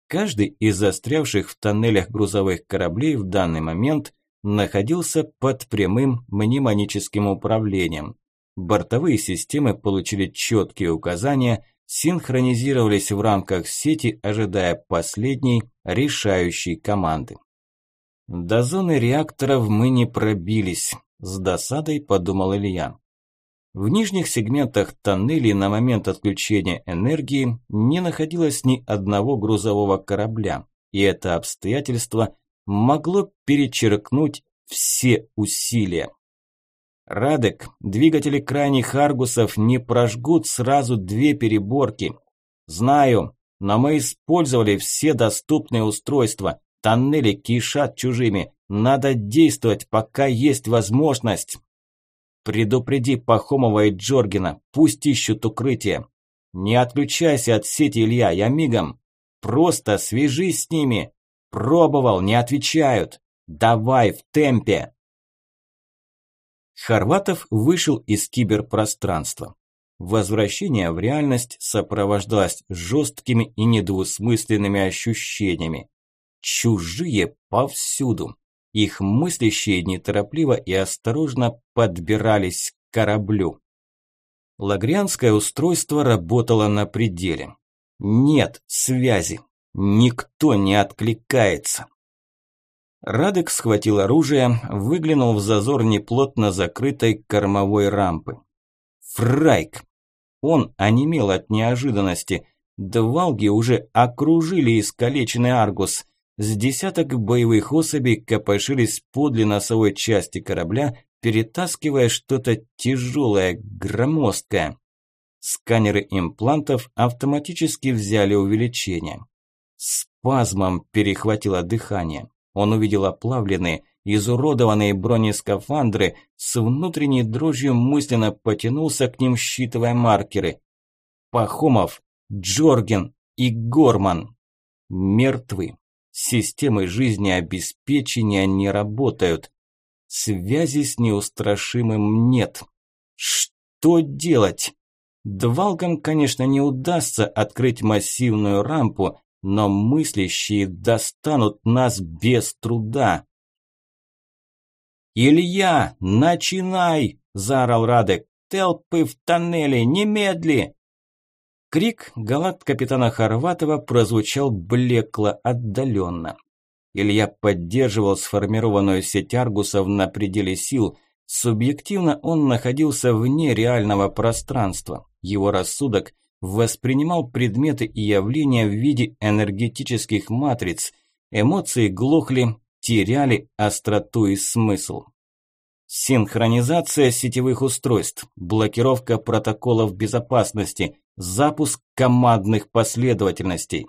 Каждый из застрявших в тоннелях грузовых кораблей в данный момент находился под прямым мнемоническим управлением. Бортовые системы получили четкие указания, синхронизировались в рамках сети, ожидая последней решающей команды. До зоны реакторов мы не пробились, с досадой подумал Илья. В нижних сегментах тоннелей на момент отключения энергии не находилось ни одного грузового корабля, и это обстоятельство могло перечеркнуть все усилия. Радек, двигатели крайних аргусов не прожгут сразу две переборки. Знаю, но мы использовали все доступные устройства. Тоннели кишат чужими. Надо действовать, пока есть возможность. Предупреди Пахомова и Джоргина, пусть ищут укрытие. Не отключайся от сети, Илья, я мигом. Просто свяжись с ними. Пробовал, не отвечают. Давай в темпе. Хорватов вышел из киберпространства. Возвращение в реальность сопровождалось жесткими и недвусмысленными ощущениями. Чужие повсюду. Их мыслящие неторопливо и осторожно подбирались к кораблю. Лагрианское устройство работало на пределе. Нет связи. Никто не откликается. Радек схватил оружие, выглянул в зазор неплотно закрытой кормовой рампы. Фрайк! Он онемел от неожиданности. Двалги уже окружили искалеченный Аргус. С десяток боевых особей копошились подле носовой части корабля, перетаскивая что-то тяжелое, громоздкое. Сканеры имплантов автоматически взяли увеличение. Спазмом перехватило дыхание. Он увидел оплавленные, изуродованные бронескафандры, с внутренней дрожью мысленно потянулся к ним, считывая маркеры. Пахомов, Джорген и Горман. Мертвы. Системы жизнеобеспечения не работают. Связи с неустрашимым нет. Что делать? Двалкам, конечно, не удастся открыть массивную рампу, но мыслящие достанут нас без труда. «Илья, начинай!» – заорал Радек. «Телпы в тоннеле, немедли!» Крик галат капитана Хорватова прозвучал блекло, отдаленно. Илья поддерживал сформированную сеть аргусов на пределе сил. Субъективно он находился вне реального пространства. Его рассудок воспринимал предметы и явления в виде энергетических матриц. Эмоции глохли, теряли остроту и смысл. Синхронизация сетевых устройств, блокировка протоколов безопасности, запуск командных последовательностей.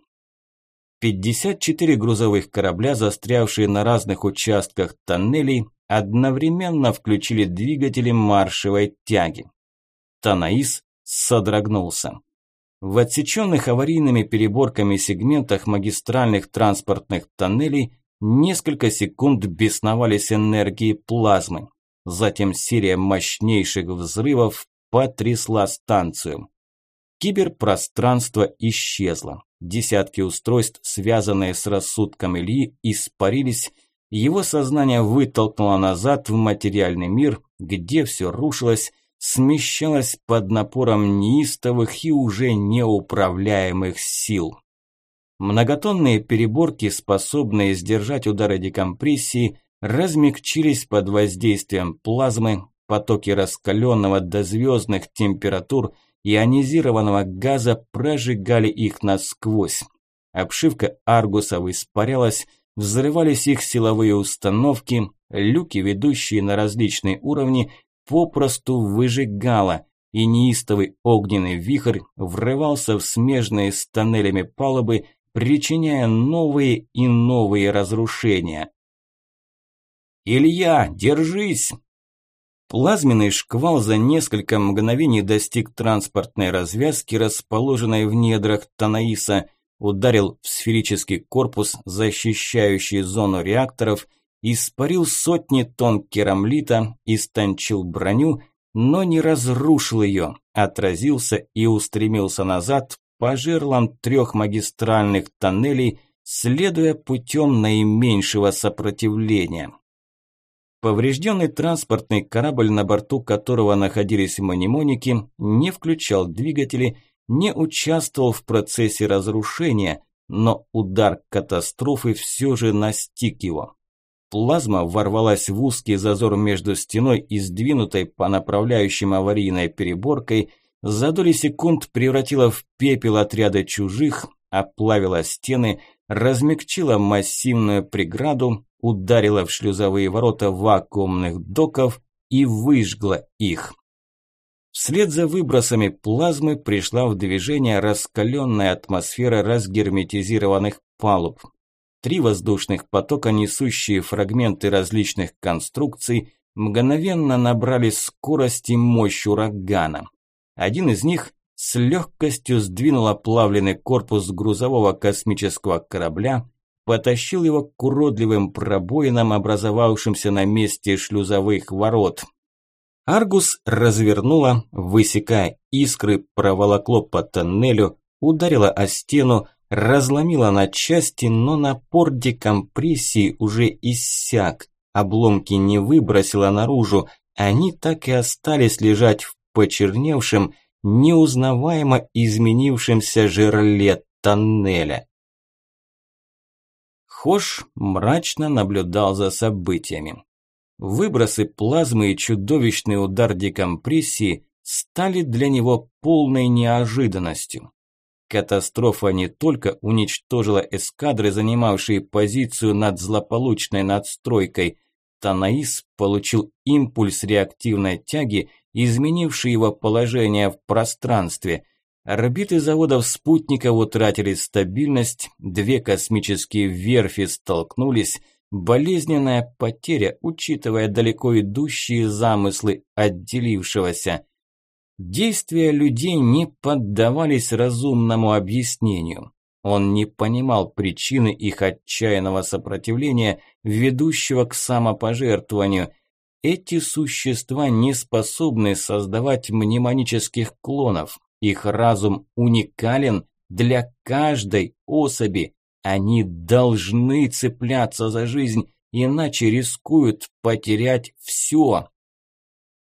54 грузовых корабля, застрявшие на разных участках тоннелей, одновременно включили двигатели маршевой тяги. Танаис содрогнулся. В отсеченных аварийными переборками сегментах магистральных транспортных тоннелей несколько секунд бесновались энергии плазмы. Затем серия мощнейших взрывов потрясла станцию. Киберпространство исчезло. Десятки устройств, связанные с рассудком Ильи, испарились. Его сознание вытолкнуло назад в материальный мир, где все рушилось, смещалось под напором неистовых и уже неуправляемых сил. Многотонные переборки, способные сдержать удары декомпрессии, размягчились под воздействием плазмы, потоки раскаленного до звездных температур ионизированного газа прожигали их насквозь. Обшивка аргусов испарялась, взрывались их силовые установки, люки, ведущие на различные уровни, попросту выжигала, и неистовый огненный вихрь врывался в смежные с тоннелями палубы, причиняя новые и новые разрушения. «Илья, держись!» Плазменный шквал за несколько мгновений достиг транспортной развязки, расположенной в недрах Танаиса, ударил в сферический корпус, защищающий зону реакторов – испарил сотни тонн керамлита, истончил броню, но не разрушил ее, отразился и устремился назад по жерлам трех магистральных тоннелей, следуя путем наименьшего сопротивления. Поврежденный транспортный корабль, на борту которого находились манимоники, не включал двигатели, не участвовал в процессе разрушения, но удар катастрофы все же настиг его. Плазма ворвалась в узкий зазор между стеной и сдвинутой по направляющим аварийной переборкой, за доли секунд превратила в пепел отряда чужих, оплавила стены, размягчила массивную преграду, ударила в шлюзовые ворота вакуумных доков и выжгла их. Вслед за выбросами плазмы пришла в движение раскаленная атмосфера разгерметизированных палуб. Три воздушных потока, несущие фрагменты различных конструкций, мгновенно набрали скорость и мощь урагана. Один из них с легкостью сдвинул оплавленный корпус грузового космического корабля, потащил его к уродливым пробоинам, образовавшимся на месте шлюзовых ворот. Аргус развернула, высекая искры, проволокло по тоннелю, ударила о стену, разломила на части, но напор декомпрессии уже иссяк. Обломки не выбросила наружу, они так и остались лежать в почерневшем, неузнаваемо изменившемся жерле тоннеля. Хош мрачно наблюдал за событиями. Выбросы плазмы и чудовищный удар декомпрессии стали для него полной неожиданностью. Катастрофа не только уничтожила эскадры, занимавшие позицию над злополучной надстройкой. Танаис получил импульс реактивной тяги, изменивший его положение в пространстве. Орбиты заводов-спутников утратили стабильность, две космические верфи столкнулись, болезненная потеря, учитывая далеко идущие замыслы отделившегося. Действия людей не поддавались разумному объяснению. Он не понимал причины их отчаянного сопротивления, ведущего к самопожертвованию. Эти существа не способны создавать мнемонических клонов. Их разум уникален для каждой особи. Они должны цепляться за жизнь, иначе рискуют потерять все.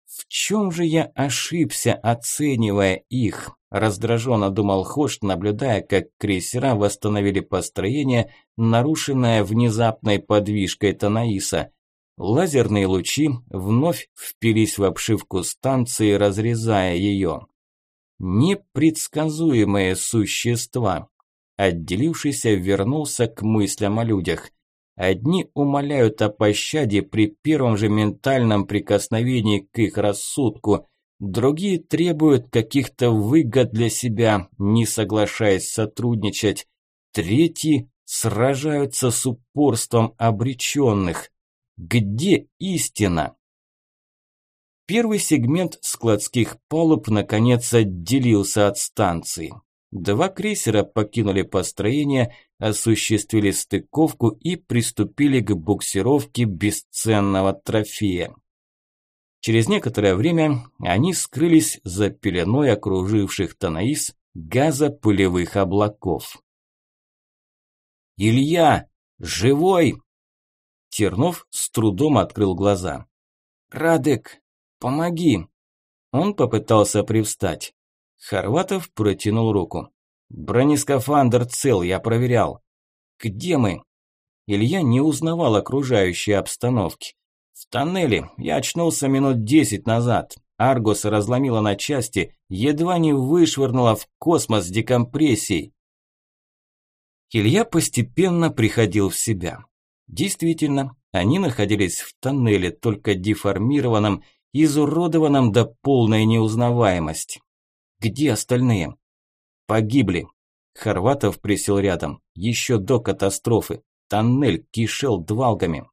В чем же я ошибся, оценивая их? Раздраженно думал Хошт, наблюдая, как крейсера восстановили построение, нарушенное внезапной подвижкой Танаиса. Лазерные лучи вновь впились в обшивку станции, разрезая ее. Непредсказуемые существа. Отделившийся вернулся к мыслям о людях. Одни умоляют о пощаде при первом же ментальном прикосновении к их рассудку, другие требуют каких-то выгод для себя, не соглашаясь сотрудничать, третьи сражаются с упорством обреченных. Где истина? Первый сегмент складских палуб наконец отделился от станции. Два крейсера покинули построение, осуществили стыковку и приступили к буксировке бесценного трофея. Через некоторое время они скрылись за пеленой окруживших Танаис газопылевых облаков. «Илья! Живой!» Тернов с трудом открыл глаза. «Радек, помоги!» Он попытался привстать. Хорватов протянул руку. «Бронескафандр цел, я проверял». «Где мы?» Илья не узнавал окружающей обстановки. «В тоннеле. Я очнулся минут десять назад. Аргос разломила на части, едва не вышвырнула в космос декомпрессией». Илья постепенно приходил в себя. Действительно, они находились в тоннеле, только деформированном, изуродованном до полной неузнаваемости. Где остальные? Погибли. Хорватов присел рядом. Еще до катастрофы. Тоннель кишел двалгами.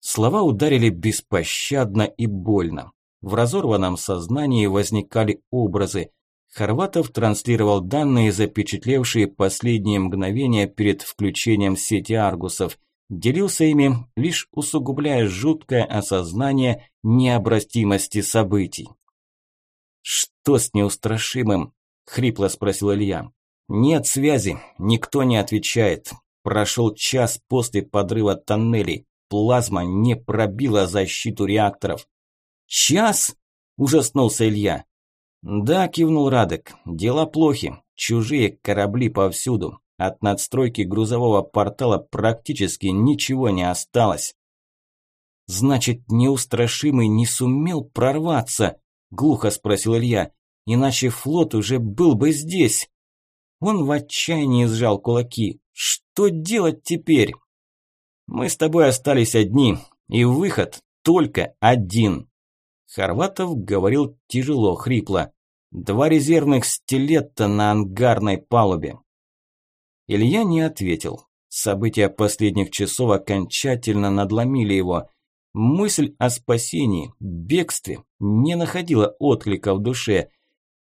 Слова ударили беспощадно и больно. В разорванном сознании возникали образы. Хорватов транслировал данные, запечатлевшие последние мгновения перед включением сети Аргусов. Делился ими, лишь усугубляя жуткое осознание необратимости событий. «Что с неустрашимым?» – хрипло спросил Илья. «Нет связи, никто не отвечает. Прошел час после подрыва тоннелей. Плазма не пробила защиту реакторов». «Час?» – ужаснулся Илья. «Да», – кивнул Радек, – «дела плохи. Чужие корабли повсюду. От надстройки грузового портала практически ничего не осталось». Значит, неустрашимый не сумел прорваться? Глухо спросил Илья. Иначе флот уже был бы здесь. Он в отчаянии сжал кулаки. Что делать теперь? Мы с тобой остались одни, и выход только один. Хорватов говорил тяжело, хрипло. Два резервных стилета на ангарной палубе. Илья не ответил. События последних часов окончательно надломили его. Мысль о спасении, бегстве не находила отклика в душе.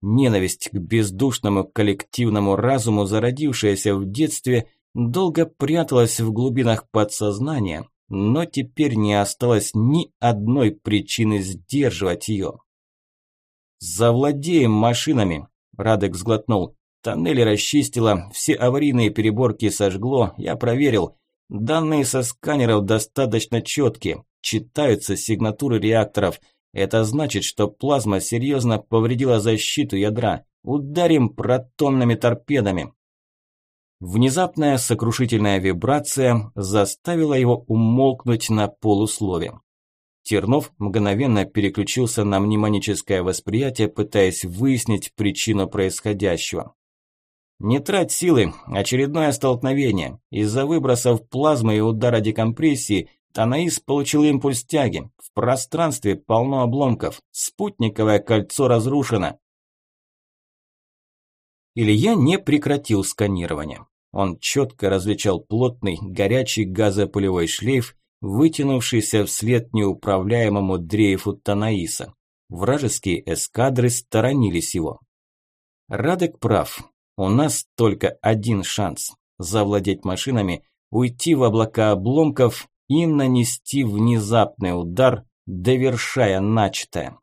Ненависть к бездушному коллективному разуму, зародившаяся в детстве, долго пряталась в глубинах подсознания, но теперь не осталось ни одной причины сдерживать ее. «Завладеем машинами!» – Радек сглотнул. «Тоннели расчистило, все аварийные переборки сожгло, я проверил. Данные со сканеров достаточно четкие, читаются сигнатуры реакторов. Это значит, что плазма серьезно повредила защиту ядра. Ударим протонными торпедами!» Внезапная сокрушительная вибрация заставила его умолкнуть на полуслове. Тернов мгновенно переключился на мнемоническое восприятие, пытаясь выяснить причину происходящего. «Не трать силы, очередное столкновение. Из-за выбросов плазмы и удара декомпрессии Танаис получил импульс тяги. В пространстве полно обломков. Спутниковое кольцо разрушено». Илья не прекратил сканирование. Он четко различал плотный, горячий газопулевой шлейф, вытянувшийся вслед неуправляемому дрейфу Танаиса. Вражеские эскадры сторонились его. Радек прав. У нас только один шанс – завладеть машинами, уйти в облака обломков и нанести внезапный удар, довершая начатое.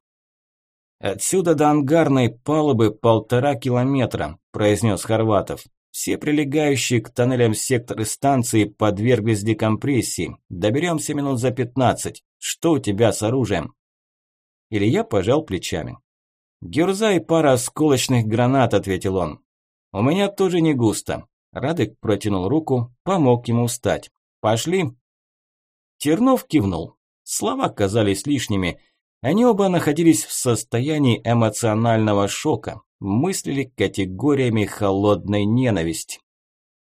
«Отсюда до ангарной палубы полтора километра», – произнес Хорватов. Все прилегающие к тоннелям секторы станции подверглись декомпрессии. Доберемся минут за пятнадцать. Что у тебя с оружием?» Илья пожал плечами. «Гюрза и пара осколочных гранат», – ответил он. «У меня тоже не густо». Радек протянул руку, помог ему встать. «Пошли?» Тернов кивнул. Слова казались лишними. Они оба находились в состоянии эмоционального шока мыслили категориями холодной ненависти.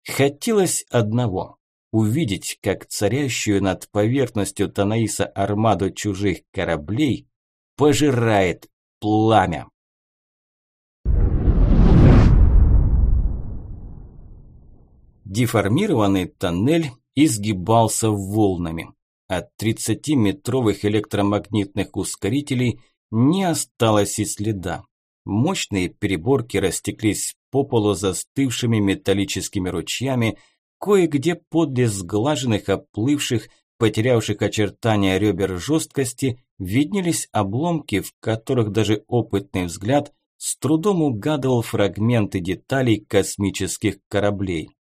Хотелось одного – увидеть, как царящую над поверхностью Танаиса армаду чужих кораблей пожирает пламя. Деформированный тоннель изгибался волнами. От 30-метровых электромагнитных ускорителей не осталось и следа. Мощные переборки растеклись по полу застывшими металлическими ручьями, кое-где подле сглаженных, оплывших, потерявших очертания ребер жесткости, виднелись обломки, в которых даже опытный взгляд с трудом угадывал фрагменты деталей космических кораблей.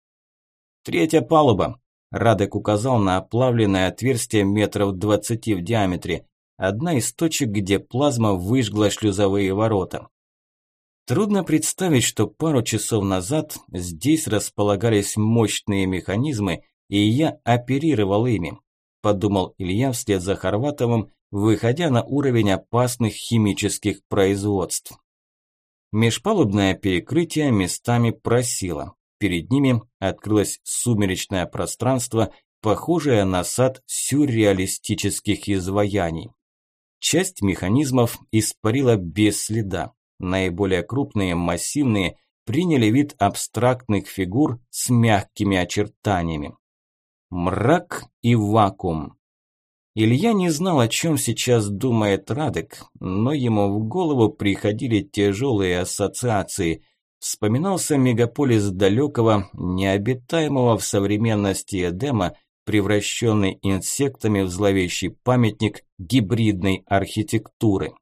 «Третья палуба», – Радек указал на оплавленное отверстие метров двадцати в диаметре, одна из точек, где плазма выжгла шлюзовые ворота. Трудно представить, что пару часов назад здесь располагались мощные механизмы, и я оперировал ими, подумал Илья вслед за Хорватовым, выходя на уровень опасных химических производств. Межпалубное перекрытие местами просило. Перед ними открылось сумеречное пространство, похожее на сад сюрреалистических изваяний. Часть механизмов испарила без следа. Наиболее крупные, массивные, приняли вид абстрактных фигур с мягкими очертаниями. Мрак и вакуум. Илья не знал, о чем сейчас думает Радек, но ему в голову приходили тяжелые ассоциации. Вспоминался мегаполис далекого, необитаемого в современности Эдема, превращенный инсектами в зловещий памятник гибридной архитектуры.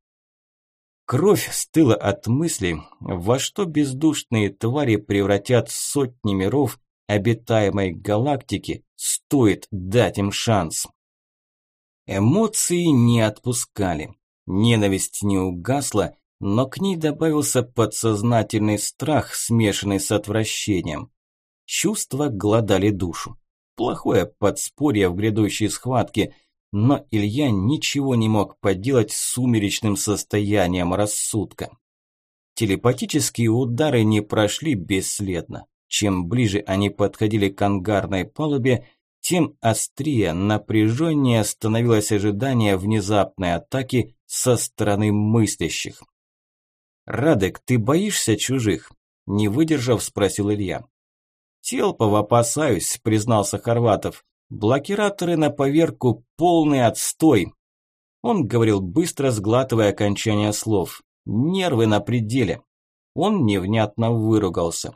Кровь стыла от мысли, во что бездушные твари превратят сотни миров обитаемой галактики, стоит дать им шанс. Эмоции не отпускали. Ненависть не угасла, но к ней добавился подсознательный страх, смешанный с отвращением. Чувства гладали душу. Плохое подспорье в грядущей схватке. но Илья ничего не мог поделать с сумеречным состоянием рассудка. Телепатические удары не прошли бесследно. Чем ближе они подходили к ангарной палубе, тем острее, напряженнее становилось ожидание внезапной атаки со стороны мыслящих. «Радек, ты боишься чужих?» – не выдержав, спросил Илья. «Телпов опасаюсь», – признался Хорватов. «Блокираторы на поверку – полный отстой». Он говорил быстро, сглатывая окончание слов. Нервы на пределе. Он невнятно выругался.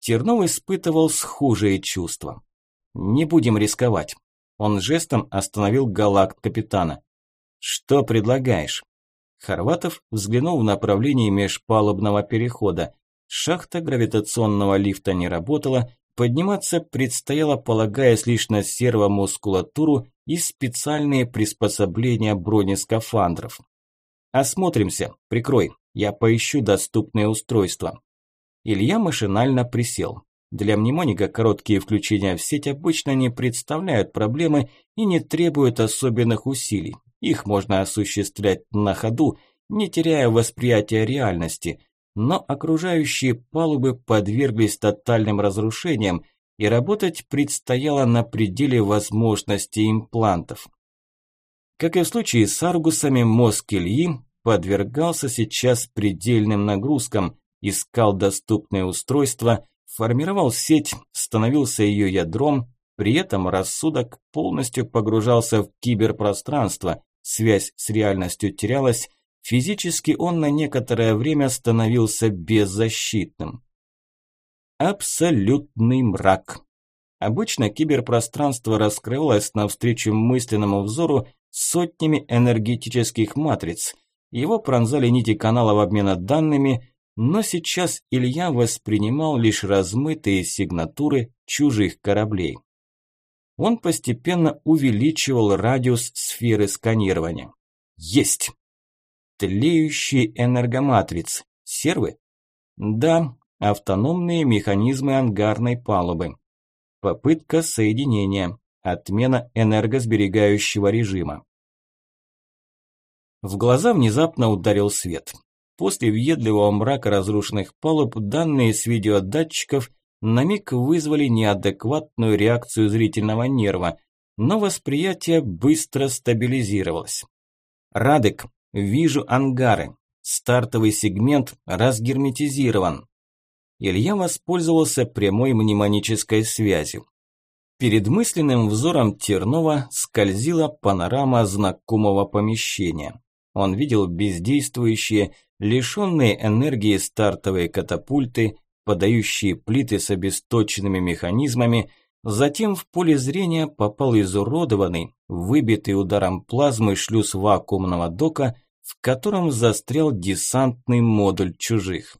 Тернов испытывал схожие чувства. «Не будем рисковать». Он жестом остановил галакт капитана. «Что предлагаешь?» Хорватов взглянул в направлении межпалубного перехода. Шахта гравитационного лифта не работала, подниматься предстояло, полагаясь лишь на сервомускулатуру и специальные приспособления бронескафандров. «Осмотримся, прикрой, я поищу доступные устройства». Илья машинально присел. Для мнемоника короткие включения в сеть обычно не представляют проблемы и не требуют особенных усилий. Их можно осуществлять на ходу, не теряя восприятия реальности, но окружающие палубы подверглись тотальным разрушениям, и работать предстояло на пределе возможностей имплантов. Как и в случае с аргусами, мозг Ильи подвергался сейчас предельным нагрузкам, искал доступные устройства, формировал сеть, становился ее ядром, при этом рассудок полностью погружался в киберпространство, связь с реальностью терялась, Физически он на некоторое время становился беззащитным. Абсолютный мрак. Обычно киберпространство раскрывалось навстречу мысленному взору сотнями энергетических матриц. Его пронзали нити каналов обмена данными, но сейчас Илья воспринимал лишь размытые сигнатуры чужих кораблей. Он постепенно увеличивал радиус сферы сканирования. Есть! Тлеющие энергоматрицы. Сервы? Да, автономные механизмы ангарной палубы. Попытка соединения. Отмена энергосберегающего режима. В глаза внезапно ударил свет. После въедливого мрака разрушенных палуб данные с видеодатчиков на миг вызвали неадекватную реакцию зрительного нерва, но восприятие быстро стабилизировалось. Радек, Вижу ангары. Стартовый сегмент разгерметизирован. Илья воспользовался прямой мнемонической связью. Перед мысленным взором Тернова скользила панорама знакомого помещения. Он видел бездействующие, лишенные энергии стартовые катапульты, подающие плиты с обесточенными механизмами, затем в поле зрения попал изуродованный, выбитый ударом плазмы шлюз вакуумного дока – в котором застрял десантный модуль чужих.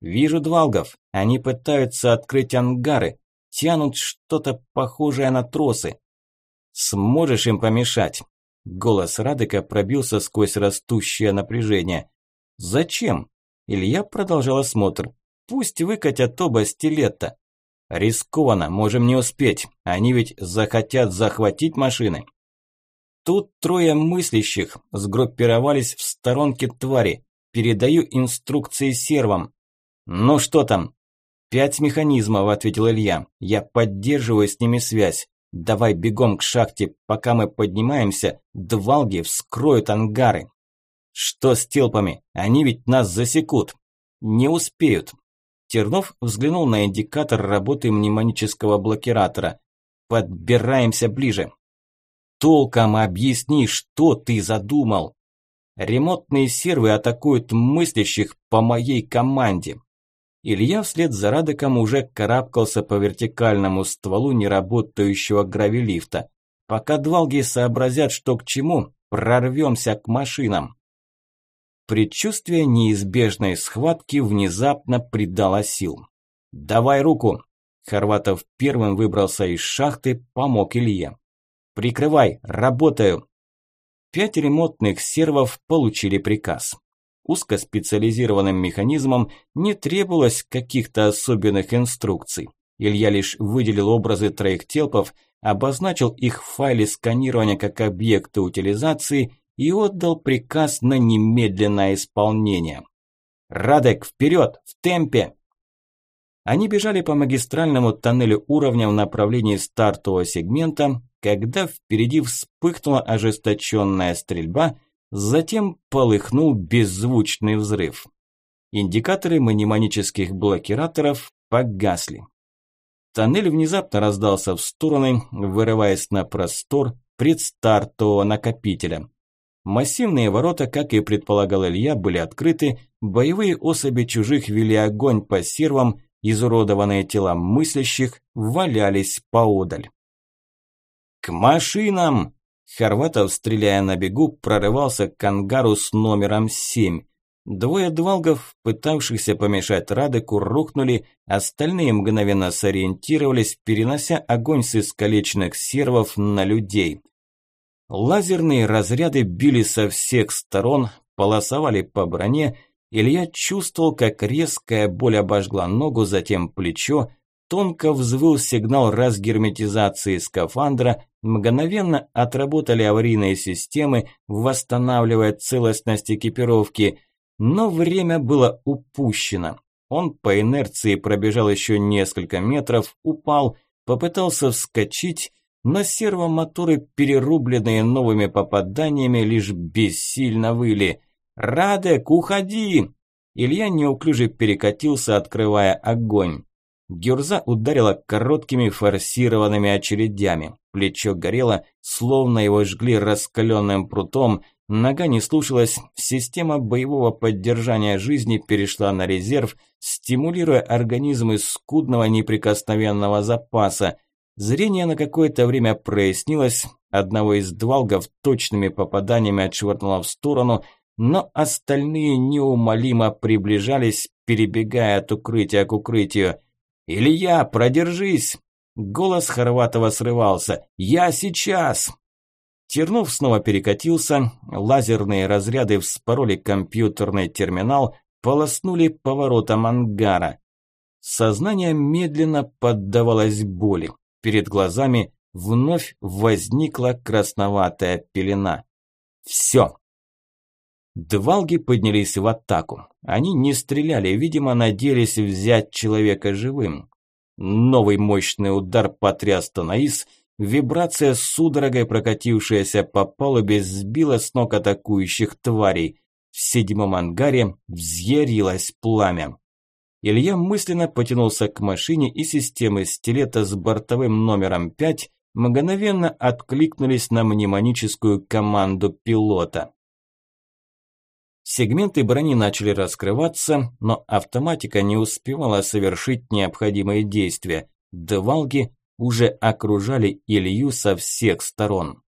«Вижу двалгов, они пытаются открыть ангары, тянут что-то похожее на тросы. Сможешь им помешать?» Голос Радыка пробился сквозь растущее напряжение. «Зачем?» Илья продолжал осмотр. «Пусть выкатят оба стилета. Рискованно, можем не успеть. Они ведь захотят захватить машины». Тут трое мыслящих сгруппировались в сторонке твари. Передаю инструкции сервам. Ну что там? Пять механизмов, ответил Илья. Я поддерживаю с ними связь. Давай бегом к шахте, пока мы поднимаемся, двалги вскроют ангары. Что с телпами? Они ведь нас засекут. Не успеют. Тернов взглянул на индикатор работы мнемонического блокиратора. Подбираемся ближе. Толком объясни, что ты задумал. Ремонтные сервы атакуют мыслящих по моей команде. Илья вслед за Радоком уже карабкался по вертикальному стволу неработающего гравилифта. Пока двалги сообразят, что к чему, прорвемся к машинам. Предчувствие неизбежной схватки внезапно придало сил. «Давай руку!» Хорватов первым выбрался из шахты, помог Илье. «Прикрывай, работаю!» Пять ремонтных сервов получили приказ. Узкоспециализированным механизмам не требовалось каких-то особенных инструкций. Илья лишь выделил образы троих телпов, обозначил их в файле сканирования как объекты утилизации и отдал приказ на немедленное исполнение. «Радек, вперед! В темпе!» Они бежали по магистральному тоннелю уровня в направлении стартового сегмента, когда впереди вспыхнула ожесточенная стрельба, затем полыхнул беззвучный взрыв. Индикаторы мнемонических блокираторов погасли. Тоннель внезапно раздался в стороны, вырываясь на простор предстартового накопителя. Массивные ворота, как и предполагал Илья, были открыты, боевые особи чужих вели огонь по сервам, изуродованные тела мыслящих валялись поодаль. «К машинам!» Хорватов, стреляя на бегу, прорывался к ангару с номером семь. Двое двалгов, пытавшихся помешать Радеку, рухнули, остальные мгновенно сориентировались, перенося огонь с искалеченных сервов на людей. Лазерные разряды били со всех сторон, полосовали по броне, Илья чувствовал, как резкая боль обожгла ногу, затем плечо, тонко взвыл сигнал разгерметизации скафандра, мгновенно отработали аварийные системы, восстанавливая целостность экипировки, но время было упущено. Он по инерции пробежал еще несколько метров, упал, попытался вскочить, но сервомоторы, перерубленные новыми попаданиями, лишь бессильно выли – «Радек, уходи!» Илья неуклюже перекатился, открывая огонь. Гюрза ударила короткими форсированными очередями. Плечо горело, словно его жгли раскаленным прутом. Нога не слушалась, система боевого поддержания жизни перешла на резерв, стимулируя организм из скудного неприкосновенного запаса. Зрение на какое-то время прояснилось, одного из двалгов точными попаданиями отшвырнуло в сторону – но остальные неумолимо приближались, перебегая от укрытия к укрытию. «Илья, продержись!» Голос Хорватова срывался. «Я сейчас!» Тернов снова перекатился, лазерные разряды вспороли компьютерный терминал, полоснули поворотом ангара. Сознание медленно поддавалось боли. Перед глазами вновь возникла красноватая пелена. Все, Двалги поднялись в атаку. Они не стреляли, видимо, надеялись взять человека живым. Новый мощный удар потряс Танаис, вибрация судорогой прокатившаяся по палубе сбила с ног атакующих тварей. В седьмом ангаре взъярилось пламя. Илья мысленно потянулся к машине, и системы стилета с бортовым номером 5 мгновенно откликнулись на мнемоническую команду пилота. Сегменты брони начали раскрываться, но автоматика не успевала совершить необходимые действия. Двалги уже окружали Илью со всех сторон.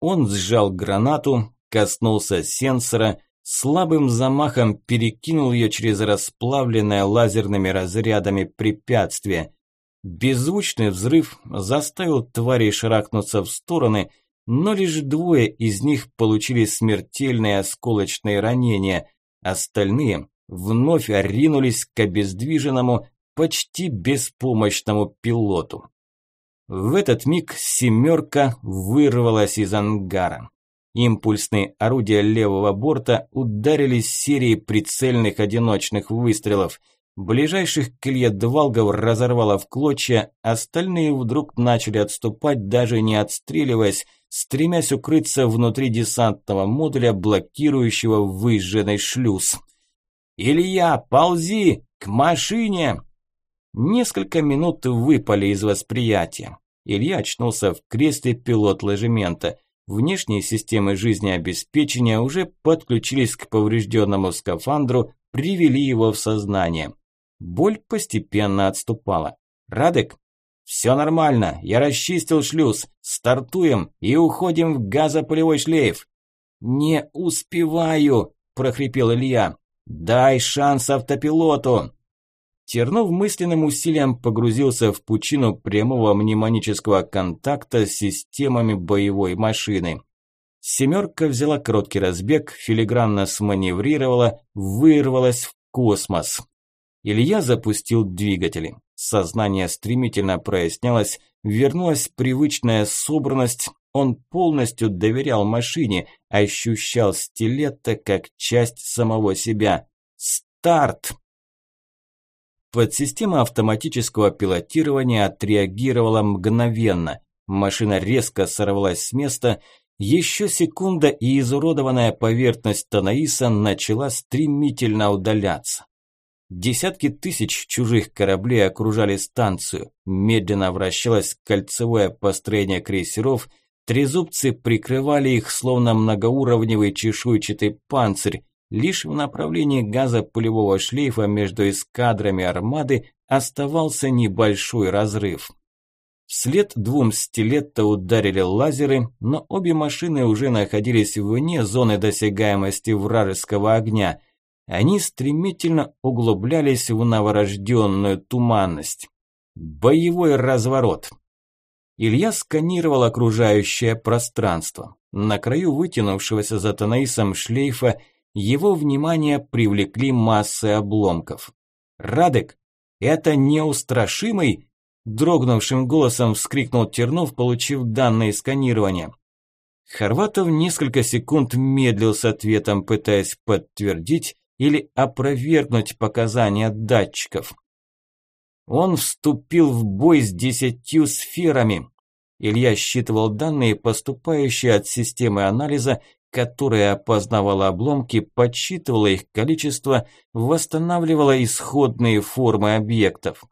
Он сжал гранату, коснулся сенсора, слабым замахом перекинул ее через расплавленное лазерными разрядами препятствие. Беззвучный взрыв заставил тварей шарахнуться в стороны, но лишь двое из них получили смертельные осколочные ранения. Остальные вновь ринулись к обездвиженному, почти беспомощному пилоту. В этот миг «семерка» вырвалась из ангара. Импульсные орудия левого борта ударились серией прицельных одиночных выстрелов. Ближайших к Илье Двалгов разорвало в клочья, остальные вдруг начали отступать, даже не отстреливаясь, стремясь укрыться внутри десантного модуля, блокирующего выжженный шлюз. «Илья, ползи! К машине!» Несколько минут выпали из восприятия. Илья очнулся в кресле пилот ложемента. Внешние системы жизнеобеспечения уже подключились к поврежденному скафандру, привели его в сознание. Боль постепенно отступала. «Радек, «Все нормально, я расчистил шлюз. Стартуем и уходим в газопылевой шлейф». «Не успеваю», – прохрипел Илья. «Дай шанс автопилоту». Тернов мысленным усилием погрузился в пучину прямого мнемонического контакта с системами боевой машины. «семерка» взяла короткий разбег, филигранно сманеврировала, вырвалась в космос. Илья запустил двигатели. Сознание стремительно прояснялось, вернулась привычная собранность, он полностью доверял машине, ощущал стилетто как часть самого себя. Старт! Подсистема автоматического пилотирования отреагировала мгновенно. Машина резко сорвалась с места. Еще секунда, и изуродованная поверхность Танаиса начала стремительно удаляться. Десятки тысяч чужих кораблей окружали станцию. Медленно вращалось кольцевое построение крейсеров. Трезубцы прикрывали их, словно многоуровневый чешуйчатый панцирь. Лишь в направлении газа пулевого шлейфа между эскадрами армады оставался небольшой разрыв. Вслед двум стилетто ударили лазеры, но обе машины уже находились вне зоны досягаемости вражеского огня. Они стремительно углублялись в новорожденную туманность. Боевой разворот. Илья сканировал окружающее пространство. На краю вытянувшегося за Танаисом шлейфа его внимание привлекли массы обломков. «Радек, это неустрашимый?» Дрогнувшим голосом вскрикнул Тернов, получив данные сканирования. Хорватов несколько секунд медлил с ответом, пытаясь подтвердить или опровергнуть показания датчиков. Он вступил в бой с десятью сферами. Илья считывал данные, поступающие от системы анализа, которая опознавала обломки, подсчитывала их количество, восстанавливала исходные формы объектов.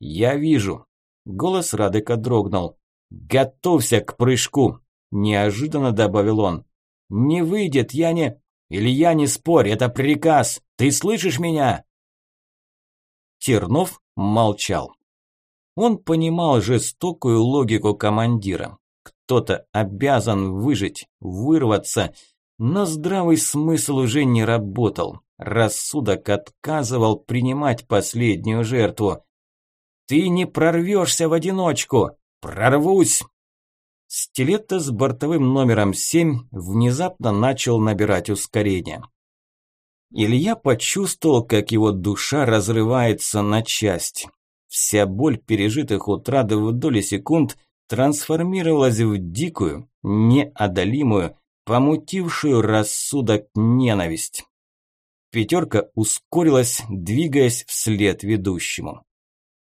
«Я вижу». Голос Радека дрогнул. «Готовься к прыжку», – неожиданно добавил он. «Не выйдет, я не...» «Илья, не спорь, это приказ! Ты слышишь меня?» Тернов молчал. Он понимал жестокую логику командира. Кто-то обязан выжить, вырваться, но здравый смысл уже не работал. Рассудок отказывал принимать последнюю жертву. «Ты не прорвешься в одиночку! Прорвусь!» Стилетто с бортовым номером 7 внезапно начал набирать ускорение. Илья почувствовал, как его душа разрывается на части. Вся боль пережитых утрат в доли секунд трансформировалась в дикую, неодолимую, помутившую рассудок ненависть. Пятерка ускорилась, двигаясь вслед ведущему.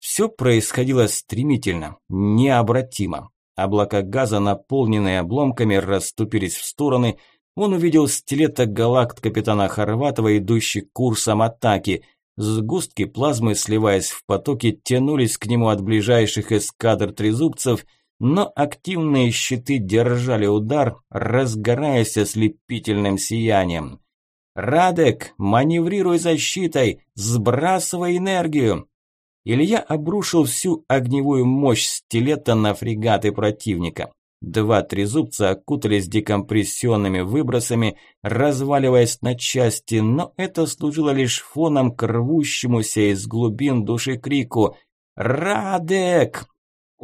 Все происходило стремительно, необратимо. Облака газа, наполненные обломками, расступились в стороны. Он увидел стилета галакт капитана Хорватова, идущий курсом атаки. Сгустки плазмы, сливаясь в потоки, тянулись к нему от ближайших эскадр трезубцев, но активные щиты держали удар, разгораясь ослепительным сиянием. «Радек, маневрируй защитой! Сбрасывай энергию!» Илья обрушил всю огневую мощь стилета на фрегаты противника. Два трезубца окутались декомпрессионными выбросами, разваливаясь на части, но это служило лишь фоном к рвущемуся из глубин души крику «Радек!».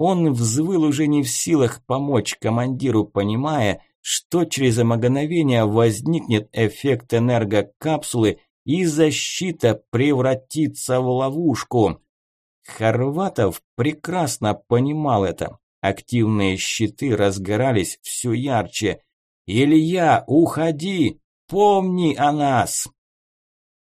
Он взвыл уже не в силах помочь командиру, понимая, что через мгновение возникнет эффект энергокапсулы и защита превратится в ловушку. Хорватов прекрасно понимал это. Активные щиты разгорались все ярче. «Илья, уходи! Помни о нас!»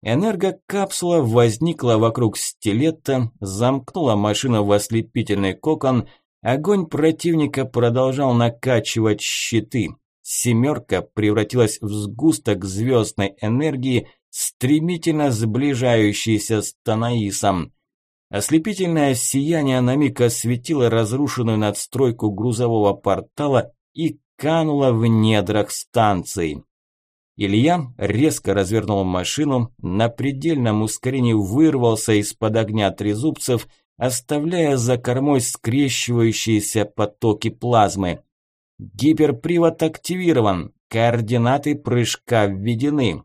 Энергокапсула возникла вокруг стилета, замкнула машину в ослепительный кокон, огонь противника продолжал накачивать щиты. Семерка превратилась в сгусток звездной энергии, стремительно сближающийся с Танаисом. Ослепительное сияние на миг осветило разрушенную надстройку грузового портала и кануло в недрах станции. Илья резко развернул машину, на предельном ускорении вырвался из-под огня трезубцев, оставляя за кормой скрещивающиеся потоки плазмы. Гиперпривод активирован, координаты прыжка введены.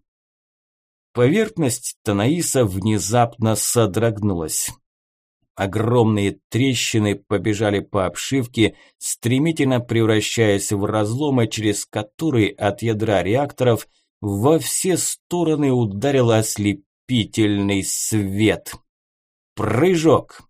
Поверхность Танаиса внезапно содрогнулась. Огромные трещины побежали по обшивке, стремительно превращаясь в разломы, через которые от ядра реакторов во все стороны ударил ослепительный свет. Прыжок!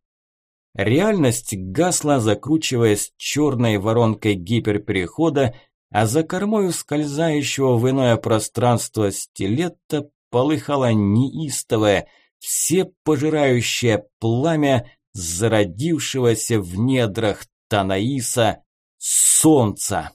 Реальность гасла, закручиваясь черной воронкой гиперперехода, а за кормой ускользающего в иное пространство стилета полыхало неистовое, все пожирающее пламя зародившегося в недрах Танаиса солнца.